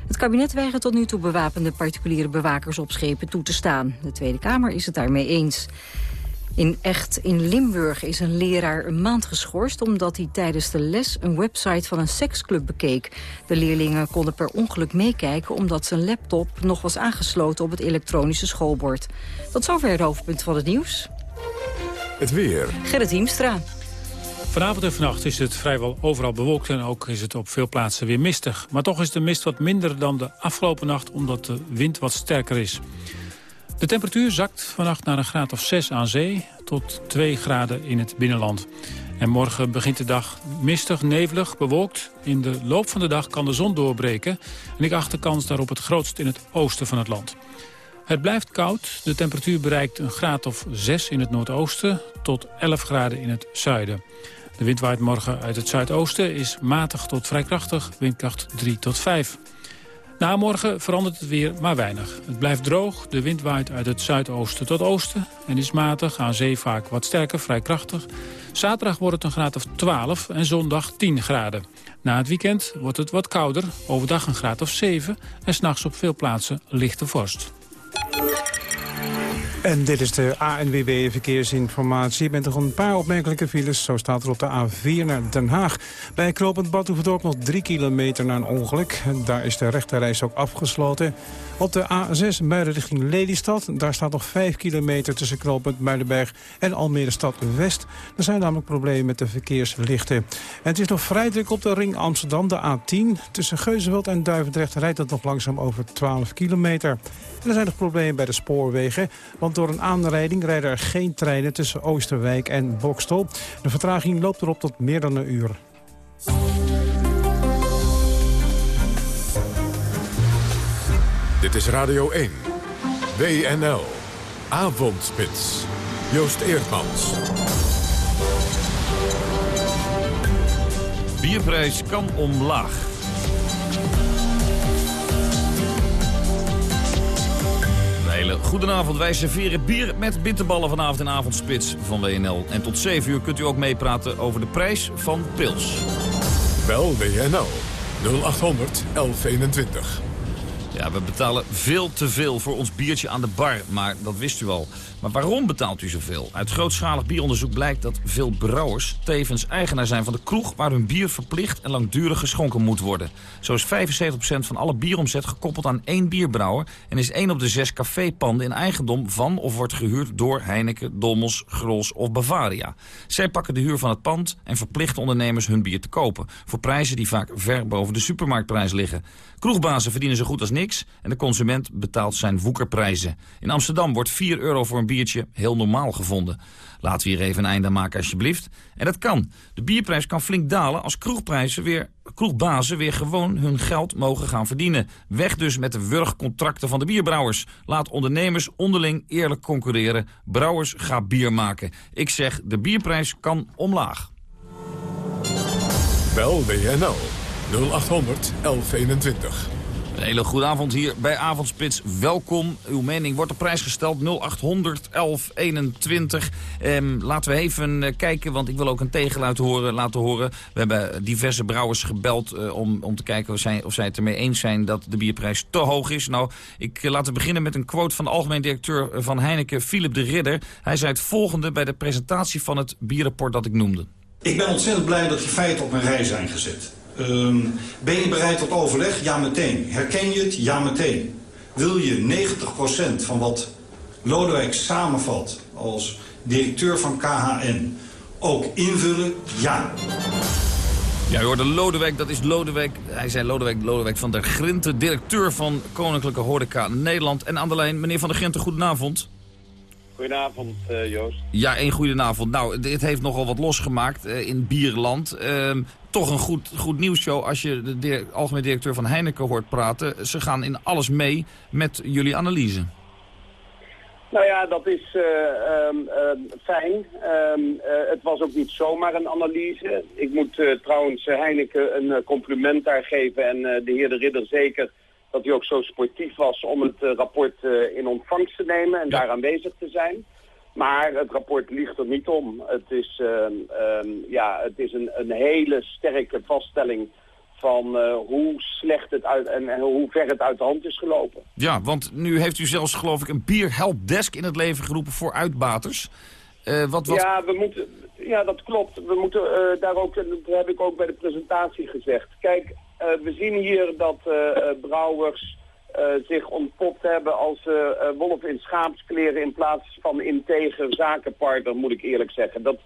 Het kabinet weigert tot nu toe bewapende particuliere bewakers op schepen toe te staan. De Tweede Kamer is het daarmee eens. In Echt in Limburg is een leraar een maand geschorst... omdat hij tijdens de les een website van een seksclub bekeek. De leerlingen konden per ongeluk meekijken... omdat zijn laptop nog was aangesloten op het elektronische schoolbord. Tot zover het hoofdpunt van het nieuws. Het weer. Gerrit Hiemstra. Vanavond en vannacht is het vrijwel overal bewolkt en ook is het op veel plaatsen weer mistig. Maar toch is de mist wat minder dan de afgelopen nacht omdat de wind wat sterker is. De temperatuur zakt vannacht naar een graad of 6 aan zee tot 2 graden in het binnenland. En morgen begint de dag mistig, nevelig, bewolkt. In de loop van de dag kan de zon doorbreken. En ik acht de kans daarop het grootst in het oosten van het land. Het blijft koud. De temperatuur bereikt een graad of 6 in het noordoosten tot 11 graden in het zuiden. De wind waait morgen uit het zuidoosten, is matig tot vrij krachtig, windkracht 3 tot 5. Na morgen verandert het weer maar weinig. Het blijft droog, de wind waait uit het zuidoosten tot oosten... en is matig, aan zee vaak wat sterker, vrij krachtig. Zaterdag wordt het een graad of 12 en zondag 10 graden. Na het weekend wordt het wat kouder, overdag een graad of 7... en s'nachts op veel plaatsen lichte vorst. En dit is de ANWB Verkeersinformatie. Je bent toch een paar opmerkelijke files. Zo staat er op de A4 naar Den Haag. Bij Knopend Badhoevedorp nog drie kilometer na een ongeluk. Daar is de rechterreis ook afgesloten. Op de A6 Muiden richting Lelystad. Daar staat nog 5 kilometer tussen knooppunt Muidenberg en Almere Stad West. Er zijn namelijk problemen met de verkeerslichten. En het is nog vrij druk op de ring Amsterdam, de A10. Tussen Geuzenveld en Duivendrecht rijdt het nog langzaam over 12 kilometer. En er zijn nog problemen bij de spoorwegen. Want door een aanrijding rijden er geen treinen tussen Oosterwijk en Bokstel. De vertraging loopt erop tot meer dan een uur. Dit is Radio 1. WNL. Avondspits. Joost Eerdmans. Bierprijs kan omlaag. Goedenavond. Wij serveren bier met bitterballen vanavond in avondspits van WNL. En tot 7 uur kunt u ook meepraten over de prijs van pils. Bel WNL 0800 1121. Ja, we betalen veel te veel voor ons biertje aan de bar, maar dat wist u al. Maar waarom betaalt u zoveel? Uit grootschalig bieronderzoek blijkt dat veel brouwers tevens eigenaar zijn van de kroeg... waar hun bier verplicht en langdurig geschonken moet worden. Zo is 75% van alle bieromzet gekoppeld aan één bierbrouwer... en is één op de zes cafépanden in eigendom van of wordt gehuurd door Heineken, Dommels, Grols of Bavaria. Zij pakken de huur van het pand en verplichten ondernemers hun bier te kopen... voor prijzen die vaak ver boven de supermarktprijs liggen. Kroegbazen verdienen zo goed als niks en de consument betaalt zijn woekerprijzen. In Amsterdam wordt 4 euro voor een biertje heel normaal gevonden. Laten we hier even een einde maken alsjeblieft. En dat kan. De bierprijs kan flink dalen als kroegprijzen weer, kroegbazen weer gewoon hun geld mogen gaan verdienen. Weg dus met de wurgcontracten van de bierbrouwers. Laat ondernemers onderling eerlijk concurreren. Brouwers gaan bier maken. Ik zeg, de bierprijs kan omlaag. Bel WNL 0800 1121. Een hele goede avond hier bij Avondspits. Welkom. Uw mening wordt op prijs gesteld. 0800 1121. Ehm, laten we even uh, kijken, want ik wil ook een tegenluid horen, laten horen. We hebben diverse brouwers gebeld uh, om, om te kijken of zij, of zij het ermee eens zijn dat de bierprijs te hoog is. Nou, ik uh, laat we beginnen met een quote van de algemeen directeur van Heineken, Philip de Ridder. Hij zei het volgende bij de presentatie van het bierrapport dat ik noemde. Ik ben ontzettend blij dat die feiten op mijn rij zijn gezet. Um, ben je bereid tot overleg? Ja, meteen. Herken je het? Ja, meteen. Wil je 90% van wat Lodewijk samenvat als directeur van KHN ook invullen? Ja. Ja, u hoorde Lodewijk, dat is Lodewijk, hij zei Lodewijk, Lodewijk van der Grinten, directeur van Koninklijke Horeca Nederland. En aan de lijn, meneer van der Grinten, goedenavond. Goedenavond, uh, Joost. Ja, één goedenavond. Nou, dit heeft nogal wat losgemaakt uh, in Bierland. Uh, toch een goed, goed nieuwsshow als je de dir algemeen directeur van Heineken hoort praten. Ze gaan in alles mee met jullie analyse. Nou ja, dat is um, fijn. Um, het was ook niet zomaar een analyse. Ik moet trouwens Heineken een compliment daar geven en de heer De Ridder zeker dat hij ook zo sportief was om het uh, rapport uh, in ontvangst te nemen en ja. daar aanwezig te zijn. Maar het rapport liegt er niet om. Het is, uh, ja, het is een, een, hele sterke vaststelling van uh, hoe slecht het uit en, en, hoe ver het uit de hand is gelopen. Ja, want nu heeft u zelfs geloof ik een bierhelpdesk in het leven geroepen voor uitbaters. Uh, wat, wat... Ja, we moeten, ja, dat klopt. We moeten uh, daar ook, dat heb ik ook bij de presentatie gezegd. Kijk, we zien hier dat brouwers zich ontpopt hebben als wolf in schaapskleren in plaats van integer zakenpartner, moet ik eerlijk zeggen. Dat,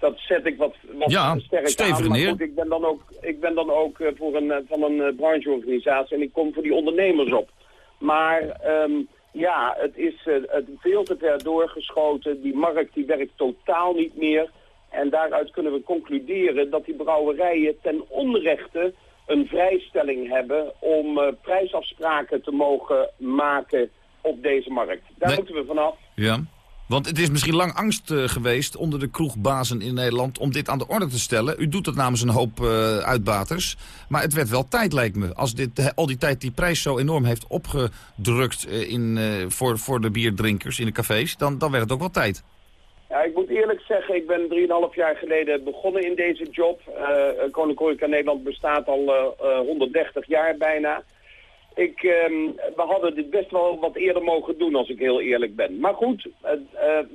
dat zet ik wat, wat ja, sterk aan. Maar goed, ik ben dan ook, ik ben dan ook voor een, van een brancheorganisatie en ik kom voor die ondernemers op. Maar... Um, ja, het is uh, het veel te ver doorgeschoten. Die markt die werkt totaal niet meer. En daaruit kunnen we concluderen dat die brouwerijen ten onrechte een vrijstelling hebben om uh, prijsafspraken te mogen maken op deze markt. Daar nee. moeten we vanaf. Ja. Want het is misschien lang angst uh, geweest onder de kroegbazen in Nederland om dit aan de orde te stellen. U doet dat namens een hoop uh, uitbaters. Maar het werd wel tijd, lijkt me. Als dit, al die tijd die prijs zo enorm heeft opgedrukt uh, in, voor, voor de bierdrinkers in de cafés, dan, dan werd het ook wel tijd. Ja, ik moet eerlijk zeggen, ik ben 3,5 jaar geleden begonnen in deze job. Koninklijke Nederland bestaat al 130 jaar bijna. Ik, um, we hadden dit best wel wat eerder mogen doen, als ik heel eerlijk ben. Maar goed, uh, uh,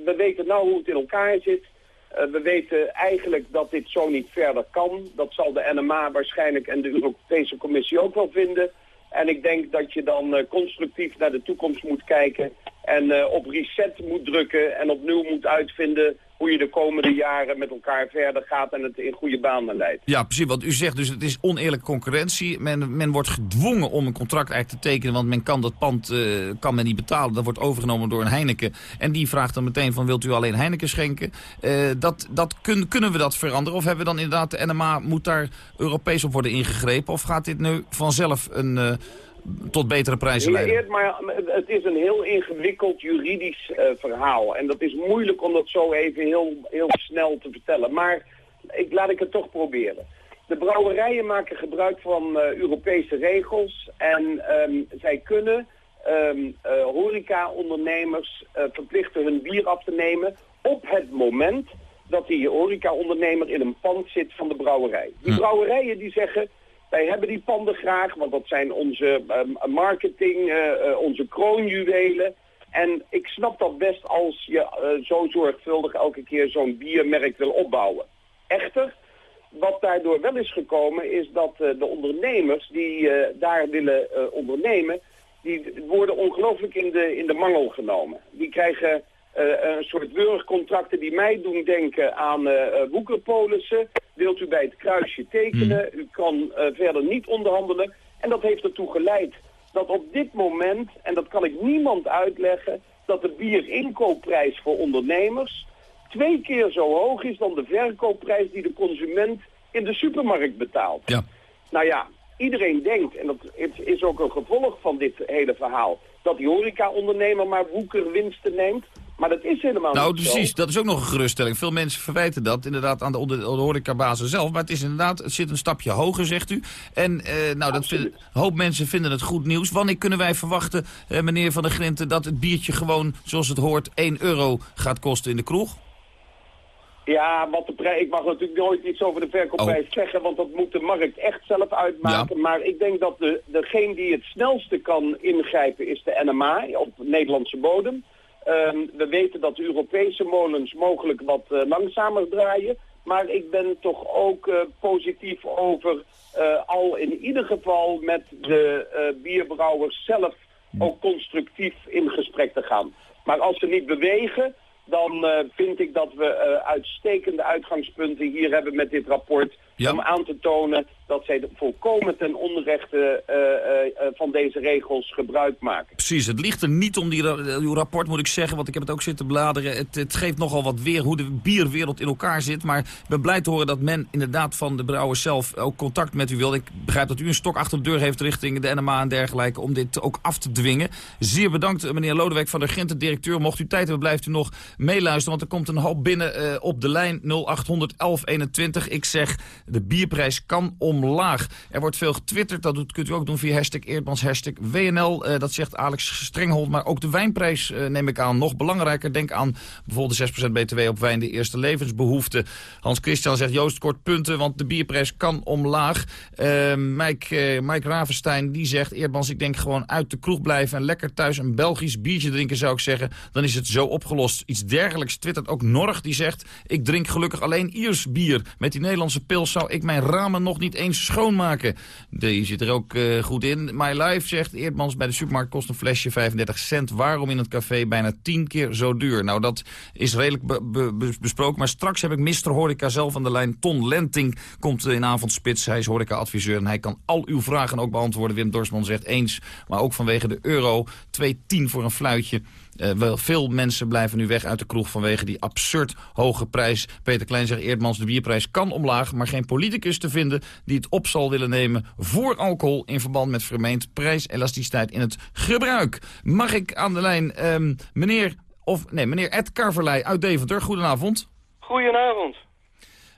we weten nou hoe het in elkaar zit. Uh, we weten eigenlijk dat dit zo niet verder kan. Dat zal de NMA waarschijnlijk en de Europese Commissie ook wel vinden. En ik denk dat je dan constructief naar de toekomst moet kijken... en op reset moet drukken en opnieuw moet uitvinden hoe je de komende jaren met elkaar verder gaat en het in goede banen leidt. Ja, precies. Want u zegt dus het is oneerlijke concurrentie. Men, men wordt gedwongen om een contract eigenlijk te tekenen, want men kan dat pand uh, kan men niet betalen. Dat wordt overgenomen door een Heineken. En die vraagt dan meteen van wilt u alleen Heineken schenken? Uh, dat, dat kun, kunnen we dat veranderen? Of hebben we dan inderdaad de NMA, moet daar Europees op worden ingegrepen? Of gaat dit nu vanzelf een... Uh, tot betere prijzen leiden? Maar het is een heel ingewikkeld juridisch uh, verhaal. En dat is moeilijk om dat zo even heel, heel snel te vertellen. Maar ik, laat ik het toch proberen. De brouwerijen maken gebruik van uh, Europese regels. En um, zij kunnen ehm, eh, horeca-ondernemers eh, verplichten hun bier af te nemen op het moment dat die horeca-ondernemer in een pand zit van de brouwerij. Die brouwerijen die zeggen, wij hebben die panden graag, want dat zijn onze ehm, marketing, eh, eh, onze kroonjuwelen. En ik snap dat best als je eh, zo zorgvuldig elke keer zo'n biermerk wil opbouwen. Echter, wat daardoor wel is gekomen is dat de ondernemers die daar willen ondernemen, die worden ongelooflijk in de, in de mangel genomen. Die krijgen een soort wurgcontracten die mij doen denken aan eh eh, woekerpolissen. Wilt u bij het kruisje tekenen? U kan eh, verder niet onderhandelen. En dat heeft ertoe geleid dat op dit moment, en dat kan ik niemand uitleggen, dat de bierinkoopprijs voor ondernemers twee keer zo hoog is dan de verkoopprijs die de consument in de supermarkt betaalt. Ja. Nou ja, iedereen denkt, en dat is- is ook een gevolg van dit hele verhaal, dat die horeca-ondernemer maar woekerwinsten neemt. Maar dat is helemaal Nou, niet zo. precies. Dat is ook nog een geruststelling. Veel mensen verwijten dat inderdaad aan de, onder, de horecabazen zelf. Maar het is inderdaad, het zit een stapje hoger, zegt u. En eh, nou, dat een hoop mensen vinden het goed nieuws. Wanneer kunnen wij verwachten, eh, meneer Van der Grinten, dat het biertje gewoon, zoals het hoort, 1 euro gaat kosten in de kroeg? Ja, wat de prij ik mag natuurlijk nooit iets over de verkoopprijs zeggen, want dat moet de markt echt zelf uitmaken. Maar ik denk dat de, degene die het snelste kan ingrijpen is de NMA op Nederlandse bodem. Ehm, we weten dat Europese molens mogelijk wat eh, langzamer draaien. Maar ik ben toch ook eh, positief over eh, al in ieder geval met de bierbrouwers zelf ook constructief in gesprek te gaan. Maar als ze niet bewegen, dan vind ik dat we uitstekende uitgangspunten hier hebben met dit rapport. Om aan te tonen dat zij de volkomen ten onrechte eh, eh, eh, van deze regels gebruik maken. Precies, het ligt er niet om die uw rapport, moet ik zeggen, want ik heb het ook zitten bladeren. Het, het geeft nogal wat weer hoe de bierwereld in elkaar zit. Maar ik ben blij te horen dat men inderdaad van de brouwers zelf ook contact met u wil. Ik begrijp dat u een stok achter de deur heeft richting de NMA en dergelijke om dit ook af te dwingen. Zeer bedankt, meneer Lodewijk van der Ginten, directeur. Mocht u tijd hebben, blijft u nog meeluisteren, want er komt een hoop binnen op de lijn 0800 1121. Ik zeg, de bierprijs kan omlaag. Er wordt veel getwitterd, dat kunt u ook doen via hashtag Eerdmans, hashtag WNL. Eh, dat zegt Alex Strenghold, maar ook de wijnprijs eh, neem ik aan. Nog belangrijker, denk aan bijvoorbeeld de 6% BTW op wijn, de eerste levensbehoefte. Hans Christian zegt, Joost, kort punten, want de bierprijs kan omlaag. Eh, Mike, Mike Ravenstein, die zegt, Eerdmans, ik denk gewoon uit de kroeg blijven en lekker thuis een Belgisch biertje drinken, zou ik zeggen. Dan is het zo opgelost. Iets dergelijks twittert ook Norg, die zegt, ik drink gelukkig alleen Iers bier. Met die Nederlandse pils zou ik mijn ramen nog niet schoonmaken. Die zit er ook eh, goed in. My Life zegt, Eerdmans bij de supermarkt kost een flesje 35 cent. Waarom in het café bijna 10 keer zo duur? Nou, dat is redelijk be- be- be- besproken. Maar straks heb ik Mr. Horeca zelf aan de lijn. Ton Lenting komt in avondspits. Hij is horeca-adviseur en hij kan al uw vragen ook beantwoorden. Wim Dorsman zegt eens, maar ook vanwege de euro. 2,10 voor een fluitje. Eh, wel, veel mensen blijven nu weg uit de kroeg vanwege die absurd hoge prijs. Peter Klein zegt Eerdmans, de bierprijs kan omlaag... maar geen politicus te vinden die het op zal willen nemen... voor alcohol in verband met vermeend prijselasticiteit in het gebruik. Mag ik aan de lijn ehm, meneer, of, nee, meneer Ed Carverlei uit Deventer. Goedenavond. Goedenavond.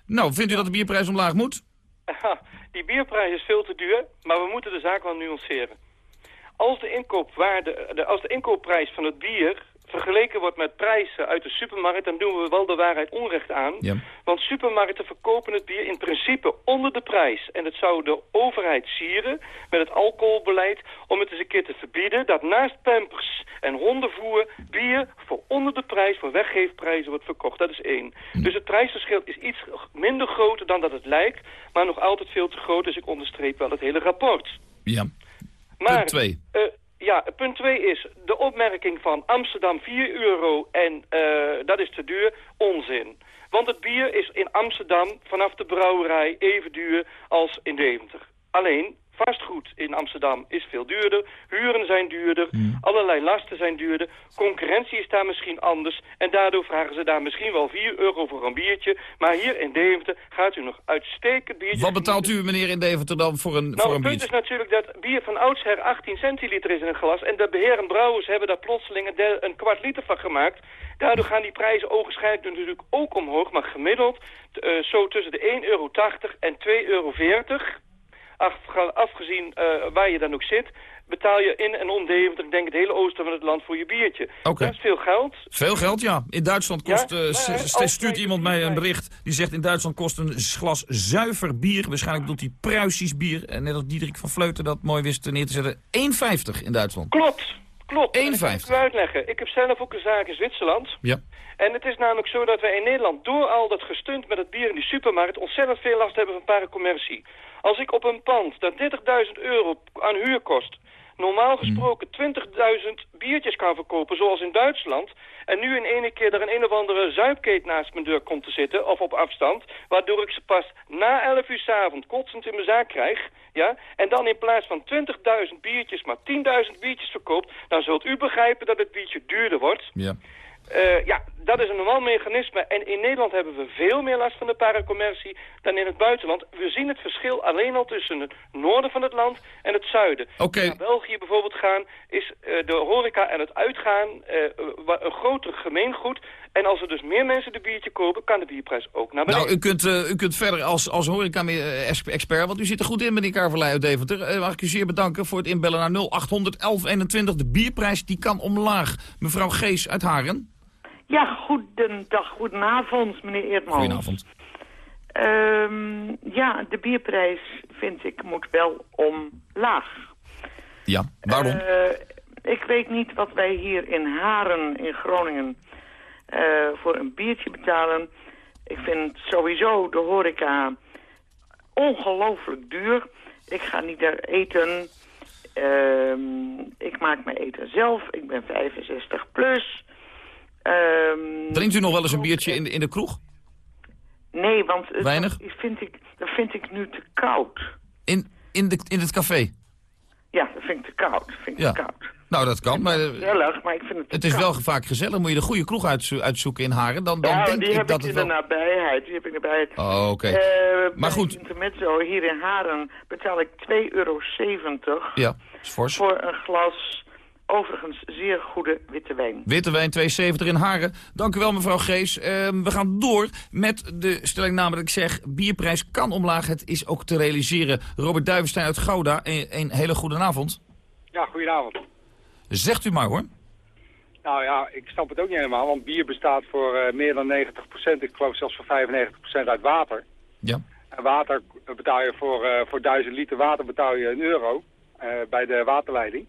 Nou, vindt u dat de bierprijs omlaag moet? <laughs> Die bierprijs is veel te duur, maar we moeten de zaak wel nuanceren. Als de, inkoopwaarde, de, als de inkoopprijs van het bier vergeleken wordt met prijzen uit de supermarkt... dan doen we wel de waarheid onrecht aan. Want supermarkten verkopen het bier in principe onder de prijs. En het zou de overheid sieren met het alcoholbeleid... om het eens een keer te verbieden dat naast pampers en hondenvoer... bier voor onder de prijs, voor weggeefprijzen wordt verkocht. Dat is één. Dus het prijsverschil is iets minder groter dan dat het lijkt... maar nog altijd veel te groot, dus ik onderstreep wel het hele rapport. Ja. Maar, Punt twee. eh, ja, punt 2 is de opmerking van Amsterdam 4 euro en eh, dat is te duur. Onzin. Want het bier is in Amsterdam vanaf de brouwerij even duur als in Deventer. Alleen, vastgoed in Amsterdam is veel duurder. Huren zijn duurder. Allerlei lasten zijn duurder. Concurrentie is daar misschien anders. En daardoor vragen ze daar misschien wel 4 euro voor een biertje. Maar hier in Deventer gaat u nog uitstekend biertje Wat betaalt u, meneer in Deventer, dan voor een, nou, voor het een punt biertje? is natuurlijk dat bier van oudsher 18 centiliter is in een glas. En de beheer en brouwers hebben daar plotseling een, del- een kwart liter van gemaakt. Daardoor gaan die prijzen ogenschijnlijk natuurlijk ook omhoog. Maar gemiddeld eh, zo tussen de 1,80 euro en 2,40 euro. Afge- afgezien eh, waar je dan ook zit, betaal je in en om de Deventer, ik denk het hele oosten van het land, voor je biertje. Oké. Dat is veel geld. Veel geld, ja. In Duitsland kost, Ja? eh, stuurt iemand mij een bericht. Die zegt in Duitsland kost een glas zuiver bier. Waarschijnlijk bedoelt hij Pruisisch bier. En net als Diederik van Vleuten dat mooi wist neer te zetten. 1,50 in Duitsland. Klopt, klopt. 1,50. Ik u uitleggen. Ik heb zelf ook een zaak in Zwitserland. Ja. En het is namelijk zo dat wij in Nederland door al dat gestunt met het bier in die supermarkt ontzettend veel last hebben van paracommercie. Als ik op een pand dat 30.000 euro aan huur kost, normaal gesproken 20.000 biertjes kan verkopen, zoals in Duitsland, en nu in ene keer er een een of andere zuipkeet naast mijn deur komt te zitten, of op afstand, waardoor ik ze pas na 11 uur 's avond kotsend in mijn zaak krijg, ja, en dan in plaats van 20.000 biertjes maar 10.000 biertjes verkoopt, dan zult u begrijpen dat het biertje duurder wordt. Ja. Eh, ja, dat is een normaal mechanisme. En in Nederland hebben we veel meer last van de paracommercie dan in het buitenland. We zien het verschil alleen al tussen het noorden van het land en het zuiden. Oké. Naar België bijvoorbeeld gaan is eh, de horeca en het uitgaan eh, een groter gemeengoed. En als er dus meer mensen de biertje kopen, kan de bierprijs ook naar beneden. Nou, u kunt, u kunt verder als, als horeca-expert, want u zit er goed in, meneer Karvelij uit Deventer. Mag ik u zeer bedanken voor het inbellen naar 0800 1121. De bierprijs die kan omlaag. Mevrouw Gees uit Haren. Ja, goedendag, goedenavond, meneer Eerdmans. Goedenavond. Ehm, ja, de bierprijs, vind ik, moet wel omlaag. Ja, waarom? Eh, ik weet niet wat wij hier in Haren, in Groningen, eh, voor een biertje betalen. Ik vind sowieso de horeca ongelooflijk duur. Ik ga niet daar eten. Ehm, ik maak mijn eten zelf. Ik ben 65 plus. Ehm, Drinkt u nog wel eens een biertje in de, in de kroeg? Nee, want het- Weinig? dat vind ik, dat vind ik nu te koud. In, in, de, in het café? Ja, dat vind ik te koud. Vind ik Ja. te koud. Nou, dat kan, maar eh, Gezellig, maar ik vind het het is koud. wel vaak gezellig. Moet je de goede kroeg uitzo- uitzoeken in Haren, dan, dan ja, denk die ik heb dat ik het in wel... de nabijheid. Die heb ik nabijheid. Oh, oké. Eh, Maar goed. Intermezzo hier in Haren betaal ik 2,70 euro Ja, is fors. voor een glas overigens zeer goede witte wijn. Witte wijn 2,70 in Haren. Dank u wel, mevrouw Gees. Ehm, we gaan door met de stelling namelijk. Ik zeg, bierprijs kan omlaag. Het is ook te realiseren. Robert Duivenstein uit Gouda, een, een hele goede avond. Ja, goedenavond. Zegt u maar hoor. Nou ja, ik snap het ook niet helemaal, want bier bestaat voor eh, meer dan 90%, ik geloof zelfs voor 95% uit water. Ja. En water betaal je voor, eh, voor 1000 liter water betaal je een euro eh, bij de waterleiding.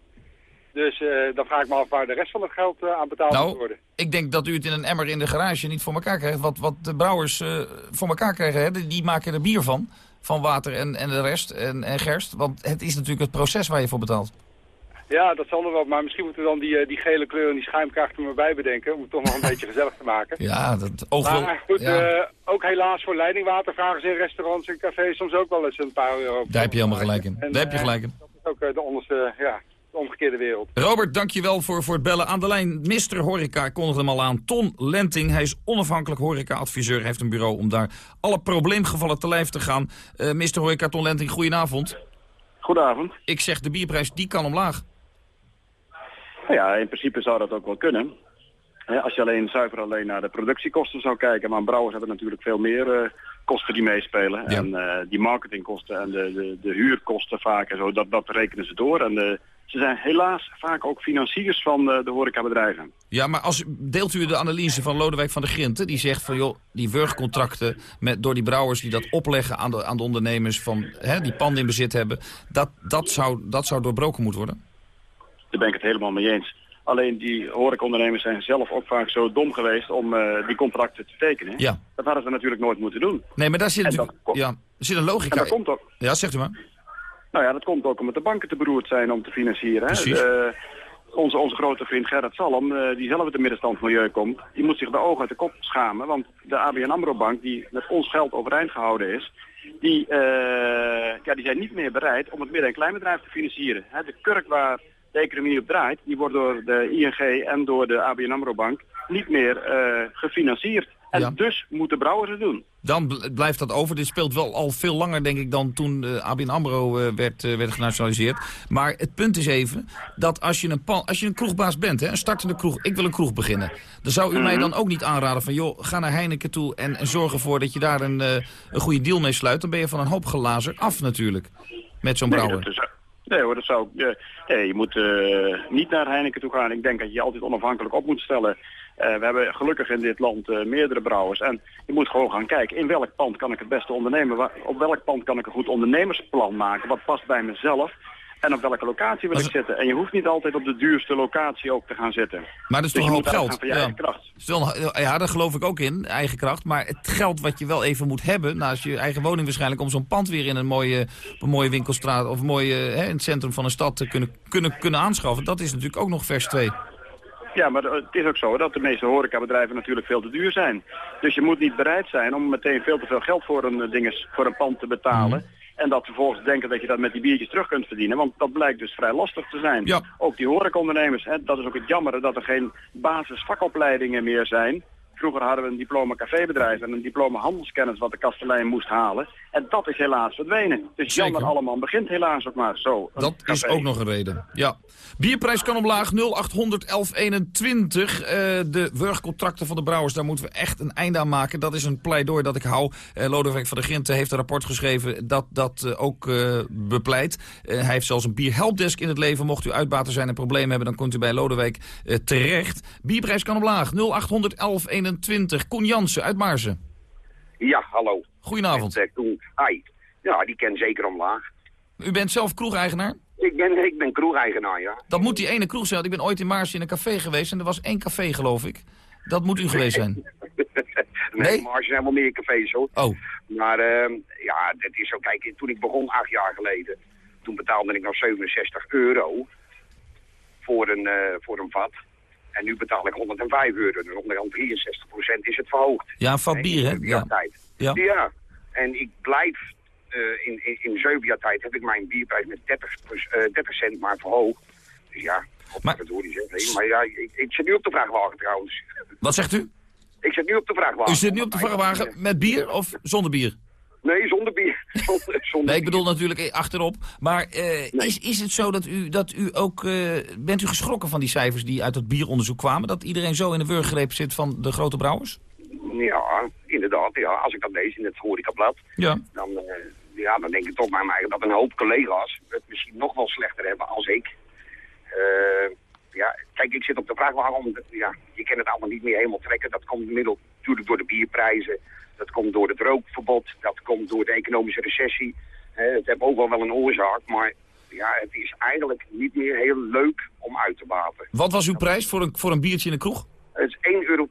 Dus eh, dan vraag ik me af waar de rest van het geld eh, aan betaald moet Nou, worden. ik denk dat u het in een emmer in de garage niet voor elkaar krijgt. Wat, wat de brouwers eh, voor elkaar krijgen, hè? Die- maken er bier van. Van water en, en de rest en, en gerst. Want het is natuurlijk het proces waar je voor betaalt. Ja, dat zal er wel, maar misschien moeten we dan die, die gele kleur en die schuimkracht er maar bij bedenken. Om het toch nog een <laughs> beetje gezellig te maken. Ja, dat oog wil... Maar goed, ja. ook helaas voor leidingwater vragen ze in restaurants en cafés soms ook wel eens een paar euro. Daar heb je helemaal gelijk in. En, Daar heb je gelijk in. Dat is ook de onderste, ja, de omgekeerde wereld. Robert, dankjewel voor, voor het bellen. Aan de lijn, Mr. Horeca, kondigde hem al aan. Ton Lenting, hij is onafhankelijk horeca-adviseur. heeft een bureau om daar alle probleemgevallen te lijf te gaan. Eh Mr. Horeca, Ton Lenting, goedenavond. Goedenavond. Ik zeg, de bierprijs, die kan omlaag. Nou ja, in principe zou dat ook wel kunnen. Als je alleen zuiver alleen naar de productiekosten zou kijken. Maar brouwers hebben natuurlijk veel meer eh, kosten die meespelen. En eh, die marketingkosten en de, de, de huurkosten vaak en zo, dat, dat rekenen ze door. En eh, ze zijn helaas vaak ook financiers van de, de horecabedrijven. Ja, maar als, deelt u de analyse van Lodewijk van der Grinten? Die zegt van, joh, die wurgcontracten met, door die brouwers die dat opleggen aan de, aan de ondernemers van, hè, die panden in bezit hebben, dat, dat, zou, dat zou doorbroken moeten worden? Daar ben ik het helemaal mee eens. Alleen die horecaondernemers zijn zelf ook vaak zo dom geweest om eh, die contracten te tekenen. Ja. Dat hadden ze natuurlijk nooit moeten doen. Nee, maar daar zit natuurlijk, dat- ja, zit een logica En dat in. Ja, zegt u maar. Nou ja, dat komt ook omdat de banken te beroerd zijn om te financieren. Precies. Eh, onze, onze grote vriend Gerrit Salm, eh, die zelf uit de middenstand milieu komt, die moet zich de ogen uit de kop schamen. Want de ABN AMRO bank, die met ons geld overeind gehouden is, die, eh, ja, die zijn niet meer bereid om het midden- en kleinbedrijf te financieren. Hè? De kurk waar de economie op draait, die wordt door de ING en door de ABN AMRO bank niet meer gefinancierd. En dus moeten brouwers het doen. Dan bl- blijft dat over. Dit speelt wel al veel langer, denk ik, dan toen de ABN AMRO eh, werd, eh, werd genationaliseerd. Maar het punt is even dat als je een, pan- als je een kroegbaas bent, hè, een startende kroeg, ik wil een kroeg beginnen. Dan zou u mij Mhm. dan ook niet aanraden van, joh, ga naar Heineken toe en, en zorg ervoor dat je daar een, eh, een goede deal mee sluit. Dan ben je van een hoop glazer af natuurlijk. met zo'n brouwer? Nee hoor, dat zou eh, nee, je moet eh, niet naar Heineken toe gaan. Ik denk dat je je altijd onafhankelijk op moet stellen. Eh, we hebben gelukkig in dit land eh, meerdere brouwers. En je moet gewoon gaan kijken, in welk pand kan ik het beste ondernemen? Op welk pand kan ik een goed ondernemersplan maken? Wat past bij mezelf? En op welke locatie wil ik zitten? En je hoeft niet altijd op de duurste locatie ook te gaan zitten. Maar dat is Dus toch een hoop geld? van je eigen kracht. Ja, daar geloof ik ook in, eigen kracht. Maar het geld wat je wel even moet hebben, naast je eigen woning waarschijnlijk... om zo'n pand weer in een mooie, een mooie winkelstraat of een mooie, hè, in het centrum van een stad te kunnen, kunnen, kunnen aanschaffen... dat is natuurlijk ook nog vers 2. Ja, maar het is ook zo dat de meeste horecabedrijven natuurlijk veel te duur zijn. Dus je moet niet bereid zijn om meteen veel te veel geld voor een, eh, dinges, voor een pand te betalen. En dat vervolgens denken dat je dat met die biertjes terug kunt verdienen. Want dat blijkt dus vrij lastig te zijn. Ook die horecaondernemers, hè, dat is ook het jammer dat er geen basisvakopleidingen meer zijn. Vroeger hadden we een diploma cafébedrijf en een diploma handelskennis wat de kastelein moest halen. En dat is helaas verdwenen. Dus jammer allemaal begint helaas ook maar zo. Dat is ook nog een reden. Ja. Bierprijs kan omlaag 0800 1121. Eh, de wurgcontracten van de brouwers, daar moeten we echt een einde aan maken. Dat is een pleidooi dat ik hou. Eh Lodewijk van der Grinten heeft een rapport geschreven dat dat eh, ook bepleit. Hij heeft zelfs een bierhelpdesk in het leven. Mocht u uitbater zijn en problemen hebben, dan kunt u bij Lodewijk terecht. Bierprijs kan omlaag 0800 1121. Koen Jansen uit Maarsen. Ja, hallo. Goedenavond. Met, eh, Koen. Hi. Ja, die ken zeker omlaag. U bent zelf kroegeigenaar? Ik ben, ik ben kroegeigenaar, ja. Dat moet die ene kroeg zijn. want Ik ben ooit in Maarsen in een café geweest en er was één café, geloof ik. Dat moet u geweest zijn. <laughs> nee, maar er zijn wel meer cafés hoor. Oh. Maar ehm, ja, het is zo, kijk, toen ik begon acht jaar geleden, toen betaalde ik nog 67 euro voor een, eh, voor een vat. En nu betaal ik 105 euro, dus ongeveer 63% is het verhoogd. Ja, Nee, bier, hè? Ja. Ja. ja, en ik blijf, eh, in, in, in zeven jaar tijd heb ik mijn bierprijs met 30, plus- eh, 30 cent maar verhoogd. Dus ja, Maar- maar, hoor je zeggen. Maar ja, ik, ik zit nu op de vrachtwagen trouwens. Wat zegt u? Ik zit nu op de vrachtwagen. U zit nu op de vrachtwagen met bier of zonder bier? Nee, zonder bier. <laughs> Zonder, zonder Nee, ik bedoel natuurlijk eh, achterop. Maar eh, is, is het zo dat u, dat u ook... eh, bent u geschrokken van die cijfers die uit het bieronderzoek kwamen? Dat iedereen zo in de wurggreep zit van de grote brouwers? Ja, inderdaad. Ja, als ik dat lees in het horecablad, Ja. dan, ja, dan denk ik toch bij mij dat een hoop collega's het misschien nog wel slechter hebben als ik. Ja, kijk, ik zit op de vrachtwagen, omdat ja, je kan het allemaal niet meer helemaal trekken. Dat komt inmiddels natuurlijk door de bierprijzen, dat komt door het rookverbod, dat komt door de economische recessie. Het heeft ook wel wel een oorzaak, maar ja, het is eigenlijk niet meer heel leuk om uit te baten. Wat was uw prijs voor een, voor een biertje in de kroeg? Het is 1,80 euro.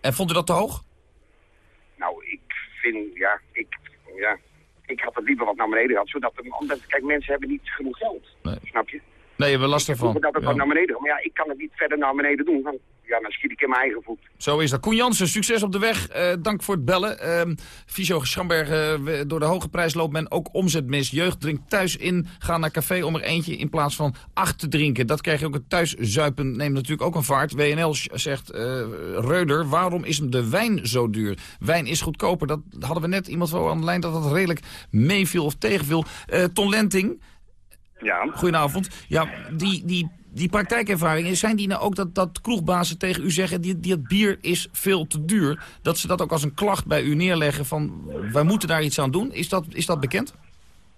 En vond u dat te hoog? Nou, ik vind, ja, ik, ja, ik had het liever wat naar beneden gehad, zodat, omdat, kijk, mensen hebben niet genoeg geld, snap je? Nee, je hebt last ervan. Dat het Ja. naar beneden maar ja, ik kan het niet verder naar beneden doen, want ja, dan schiet ik in mijn eigen voet. Zo is dat. Koen Jansen, succes op de weg. Eh, dank voor het bellen. Ehm Fiso Schamberg, eh, we- door de hoge prijs loopt men ook omzet mis. Jeugd drinkt thuis in, ga naar café om er eentje in plaats van acht te drinken. Dat krijg je ook het thuiszuipen, neemt natuurlijk ook een vaart. WNL zegt, eh, Reuder, waarom is de wijn zo duur? Wijn is goedkoper. Dat hadden we net iemand wel aan de lijn dat dat redelijk meeviel of tegenviel. Ton Lenting, Ja. Goedenavond. Ja, die, die, die praktijkervaringen, zijn die nou ook dat, dat kroegbazen tegen u zeggen... Die, die, het bier is veel te duur, dat ze dat ook als een klacht bij u neerleggen van... wij moeten daar iets aan doen? Is dat, is dat bekend?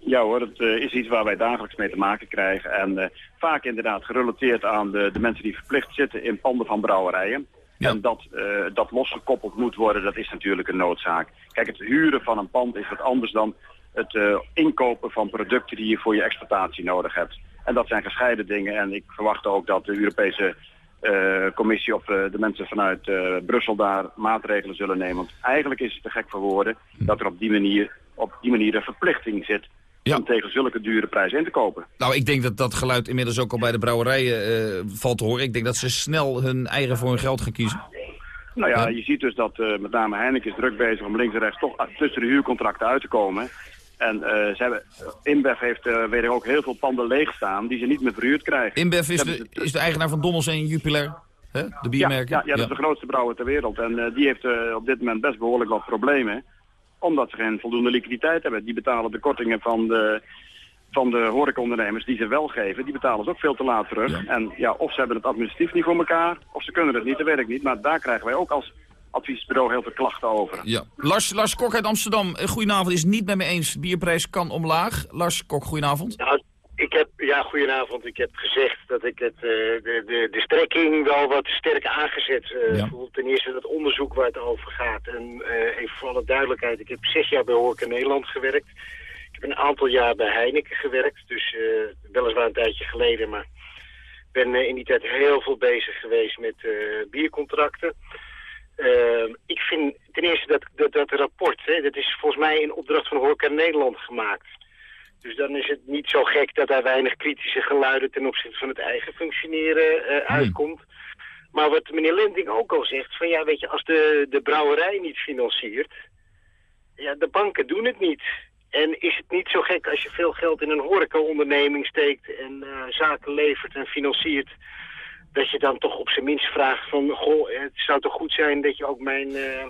Ja hoor, dat eh, is iets waar wij dagelijks mee te maken krijgen. En eh, vaak inderdaad gerelateerd aan de, de mensen die verplicht zitten in panden van brouwerijen. En dat, eh, dat losgekoppeld moet worden, dat is natuurlijk een noodzaak. Kijk, het huren van een pand is wat anders dan het eh, inkopen van producten die je voor je exploitatie nodig hebt. En dat zijn gescheiden dingen. En ik verwacht ook dat de Europese eh, commissie of eh, de mensen vanuit Brussel daar maatregelen zullen nemen. Want eigenlijk is het te gek voor woorden dat er op die manier, op die manier een verplichting zit om tegen zulke dure prijzen in te kopen. Nou, ik denk dat dat geluid inmiddels ook al bij de brouwerijen valt te horen. Ik denk dat ze snel hun eigen voor hun geld gaan kiezen. Nou ja, je ziet dus dat met name Heineken is druk bezig om links en rechts toch tussen de huurcontracten uit te komen. En eh, ze hebben, InBev heeft, eh, weet ik ook, heel veel panden leeg staan die ze niet meer verhuurd krijgen. InBev is de, is de eigenaar van Dommels en Jupiler, hè? de biermerken. Ja, ja, ja, dat is de grootste brouwer ter wereld. En eh, die heeft op dit moment best behoorlijk wat problemen. Omdat ze geen voldoende liquiditeit hebben. Die betalen de kortingen van de, van de horecaondernemers die ze wel geven. Die betalen ze ook veel te laat terug. En ja, of ze hebben het administratief niet voor elkaar, of ze kunnen het niet, dat weet ik niet. Maar daar krijgen wij ook als, adviesbureau heel veel klachten over. Ja. Lars, Lars Kok uit Amsterdam, eh, goedenavond, is het niet met me eens. Bierprijs kan omlaag. Lars Kok, goedenavond. Nou, ik heb, ja, goedenavond. Ik heb gezegd dat ik het, eh, de, de, de strekking wel wat sterk aangezet. Uh, bijvoorbeeld ten eerste dat onderzoek waar het over gaat. En uh, even voor alle duidelijkheid, ik heb zes jaar bij Horeca Nederland gewerkt. Ik heb een aantal jaar bij Heineken gewerkt. Dus weliswaar een tijdje geleden, maar ben in die tijd heel veel bezig geweest met biercontracten. Ehm, ik vind ten eerste dat, dat, dat rapport, hè, dat is volgens mij in opdracht van Horeca Nederland gemaakt. Dus dan is het niet zo gek dat daar weinig kritische geluiden ten opzichte van het eigen functioneren uh, uitkomt. Maar wat meneer Lending ook al zegt, van ja, weet je, als de, de brouwerij niet financiert, ja, de banken doen het niet. En is het niet zo gek als je veel geld in een horecaonderneming steekt en uh, zaken levert en financiert, dat je dan toch op zijn minst vraagt van, goh, het zou toch goed zijn dat je ook mijn... Uh,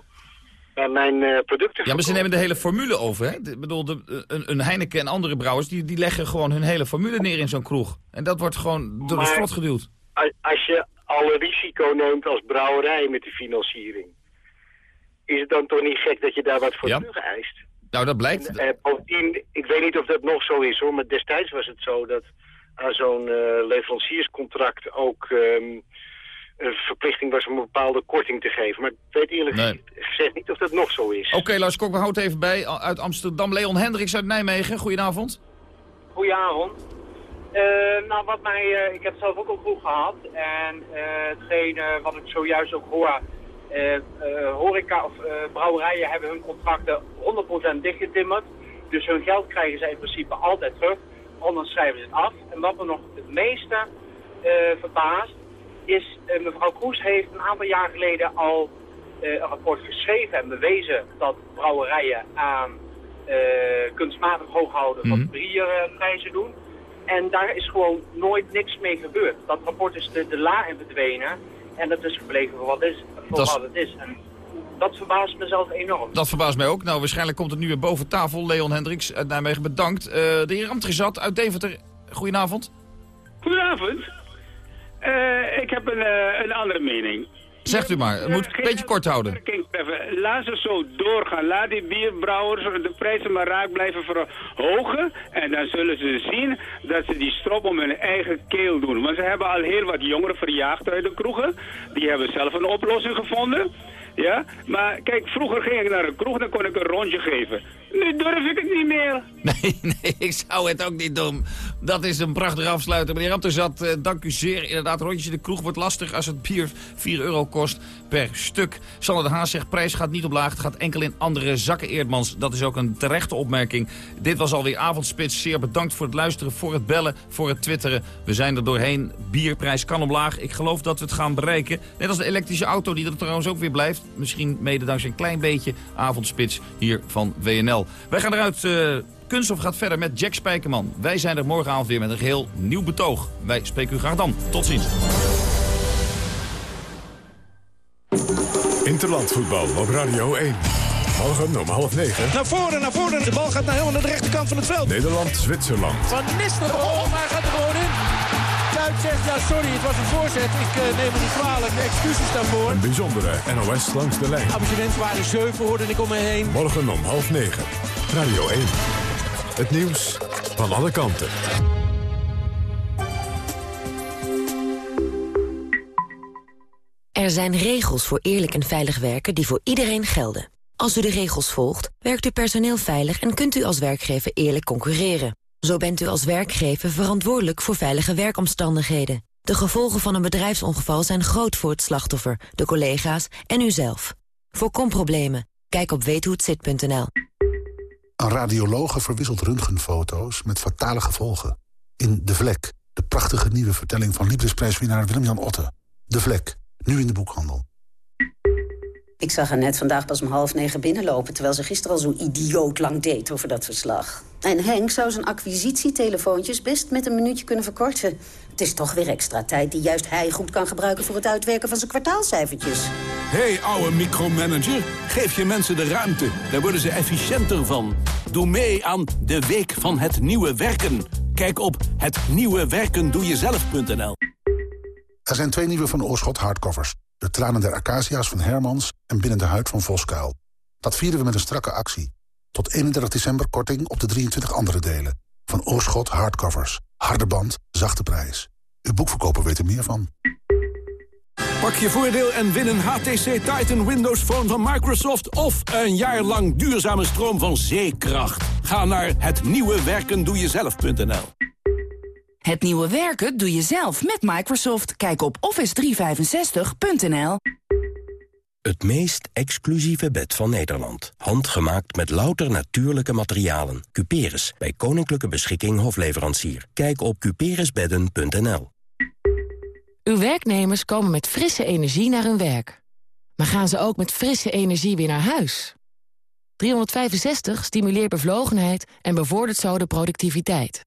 mijn uh, producten Ja, maar ze nemen de hele formule over, hè? Ik bedoel, de, een, een, Heineken en andere brouwers, die, die leggen gewoon hun hele formule neer in zo'n kroeg. En dat wordt gewoon door de slot geduwd. Als je alle risico neemt als brouwerij met die financiering, is het dan toch niet gek dat je daar wat voor ja. terug eist? Nou, dat blijkt. En, uh, bovendien, ik weet niet of dat nog zo is hoor, maar destijds was het zo dat aan zo'n uh, leverancierscontract ook... Um, een verplichting was om een bepaalde korting te geven. Maar ik weet eerlijk nee. gezegd niet of dat nog zo is. Oké, okay, Lars Kok, we houden even bij. Uit Amsterdam, Leon Hendricks uit Nijmegen. Goedenavond. Goedenavond. Uh, nou, wat mij, uh, ik heb zelf ook al vroeg gehad. En uh, hetgene wat ik zojuist ook hoor... horeca of brouwerijen hebben hun contracten 100% dichtgetimmerd. Dus hun geld krijgen ze in principe altijd terug. Anders schrijven ze het af. En wat me nog het meeste verbaast is, uh, mevrouw Kroes heeft een aantal jaar geleden al uh, een rapport geschreven en bewezen dat brouwerijen aan kunstmatig hooghouden van mm -hmm. bierprijzen doen. En daar is gewoon nooit niks mee gebeurd. Dat rapport is de, de la in verdwenen en dat is gebleven voor wat, is, voor wat het is. En dat verbaast mezelf enorm. Dat verbaast mij ook. Nou, waarschijnlijk komt het nu weer boven tafel. Leon Hendricks uit Nijmegen, bedankt. de heer Amtgezat uit Deventer, goedenavond. Goedenavond. Uh, ik heb een, uh, een andere mening. Zegt u maar, het moet een beetje kort houden. Laat ze zo doorgaan. Laat die bierbrouwers de prijzen maar raak blijven verhogen. En dan zullen ze zien dat ze die strop om hun eigen keel doen. Want ze hebben al heel wat jongeren verjaagd uit de kroegen. Die hebben zelf een oplossing gevonden. Ja, maar kijk, vroeger ging ik naar een kroeg, dan kon ik een rondje geven. Nu durf ik het niet meer. <laughs> Nee, nee, ik zou het ook niet doen. Dat is een prachtig afsluiter. Meneer Amterzat, uh, dank u zeer. Inderdaad, rondjes in de kroeg wordt lastig als het bier 4 euro kost per stuk. Sander de Haas zegt, prijs gaat niet omlaag. Het gaat enkel in andere zakken Eerdmans. Dat is ook een terechte opmerking. Dit was alweer Avondspits. Zeer bedankt voor het luisteren, voor het bellen, voor het twitteren. We zijn er doorheen. Bierprijs kan omlaag. Ik geloof dat we het gaan bereiken. Net als de elektrische auto die er trouwens ook weer blijft. Misschien mede dankzij een klein beetje avondspits hier van WNL. Wij gaan eruit... Uh, Kunststof gaat verder met Jack Spijkerman. Wij zijn er morgenavond weer met een geheel nieuw betoog. Wij spreken u graag dan. Tot ziens. Interlandvoetbal op Radio 1. Morgen om half negen. Naar voren, naar voren. De bal gaat naar helemaal naar de rechterkant van het veld. Nederland-Zwitserland. Van Nistelrooy, maar gaat er gewoon in. Kuit zegt, ja sorry, het was een voorzet. Ik uh, neem het niet kwalijk. Excuses daarvoor. Een bijzondere NOS langs de lijn. waren 7 hoorde ik om me heen. Morgen om half negen. Radio 1. Het nieuws van alle kanten. Er zijn regels voor eerlijk en veilig werken die voor iedereen gelden. Als u de regels volgt, werkt uw personeel veilig en kunt u als werkgever eerlijk concurreren. Zo bent u als werkgever verantwoordelijk voor veilige werkomstandigheden. De gevolgen van een bedrijfsongeval zijn groot voor het slachtoffer, de collega's en uzelf. Voorkom problemen. Kijk op weethohetzit.nl. Een radiologe verwisselt röntgenfoto's met fatale gevolgen. In De Vlek, de prachtige nieuwe vertelling van liefdesprijswinnaar Willem-Jan Otte. De Vlek, nu in de boekhandel. Ik zag haar net vandaag pas om half negen binnenlopen... terwijl ze gisteren al zo idioot lang deed over dat verslag. En Henk zou zijn acquisitietelefoontjes best met een minuutje kunnen verkorten. Het is toch weer extra tijd die juist hij goed kan gebruiken... voor het uitwerken van zijn kwartaalcijfertjes. Hé, hey, ouwe micromanager. Geef je mensen de ruimte. Daar worden ze efficiënter van. Doe mee aan de Week van het Nieuwe Werken. Kijk op hetnieuwewerkendoejezelf.nl Er zijn twee nieuwe Van Oorschot hardcovers. De tranen der acacia's van Hermans en Binnen de Huid van Voskuil. Dat vieren we met een strakke actie. Tot 31 december korting op de 23 andere delen. Van Oorschot Hardcovers. Harde band, zachte prijs. Uw boekverkoper weet er meer van. Pak je voordeel en win een HTC Titan Windows Phone van Microsoft... of een jaar lang duurzame stroom van zeekracht. Ga naar hetnieuwewerkendoejezelf.nl Het nieuwe werken doe je zelf met Microsoft. Kijk op office365.nl Het meest exclusieve bed van Nederland. Handgemaakt met louter natuurlijke materialen. Cuperus, bij Koninklijke Beschikking Hofleverancier. Kijk op cuperusbedden.nl Uw werknemers komen met frisse energie naar hun werk. Maar gaan ze ook met frisse energie weer naar huis? 365 stimuleert bevlogenheid en bevordert zo de productiviteit.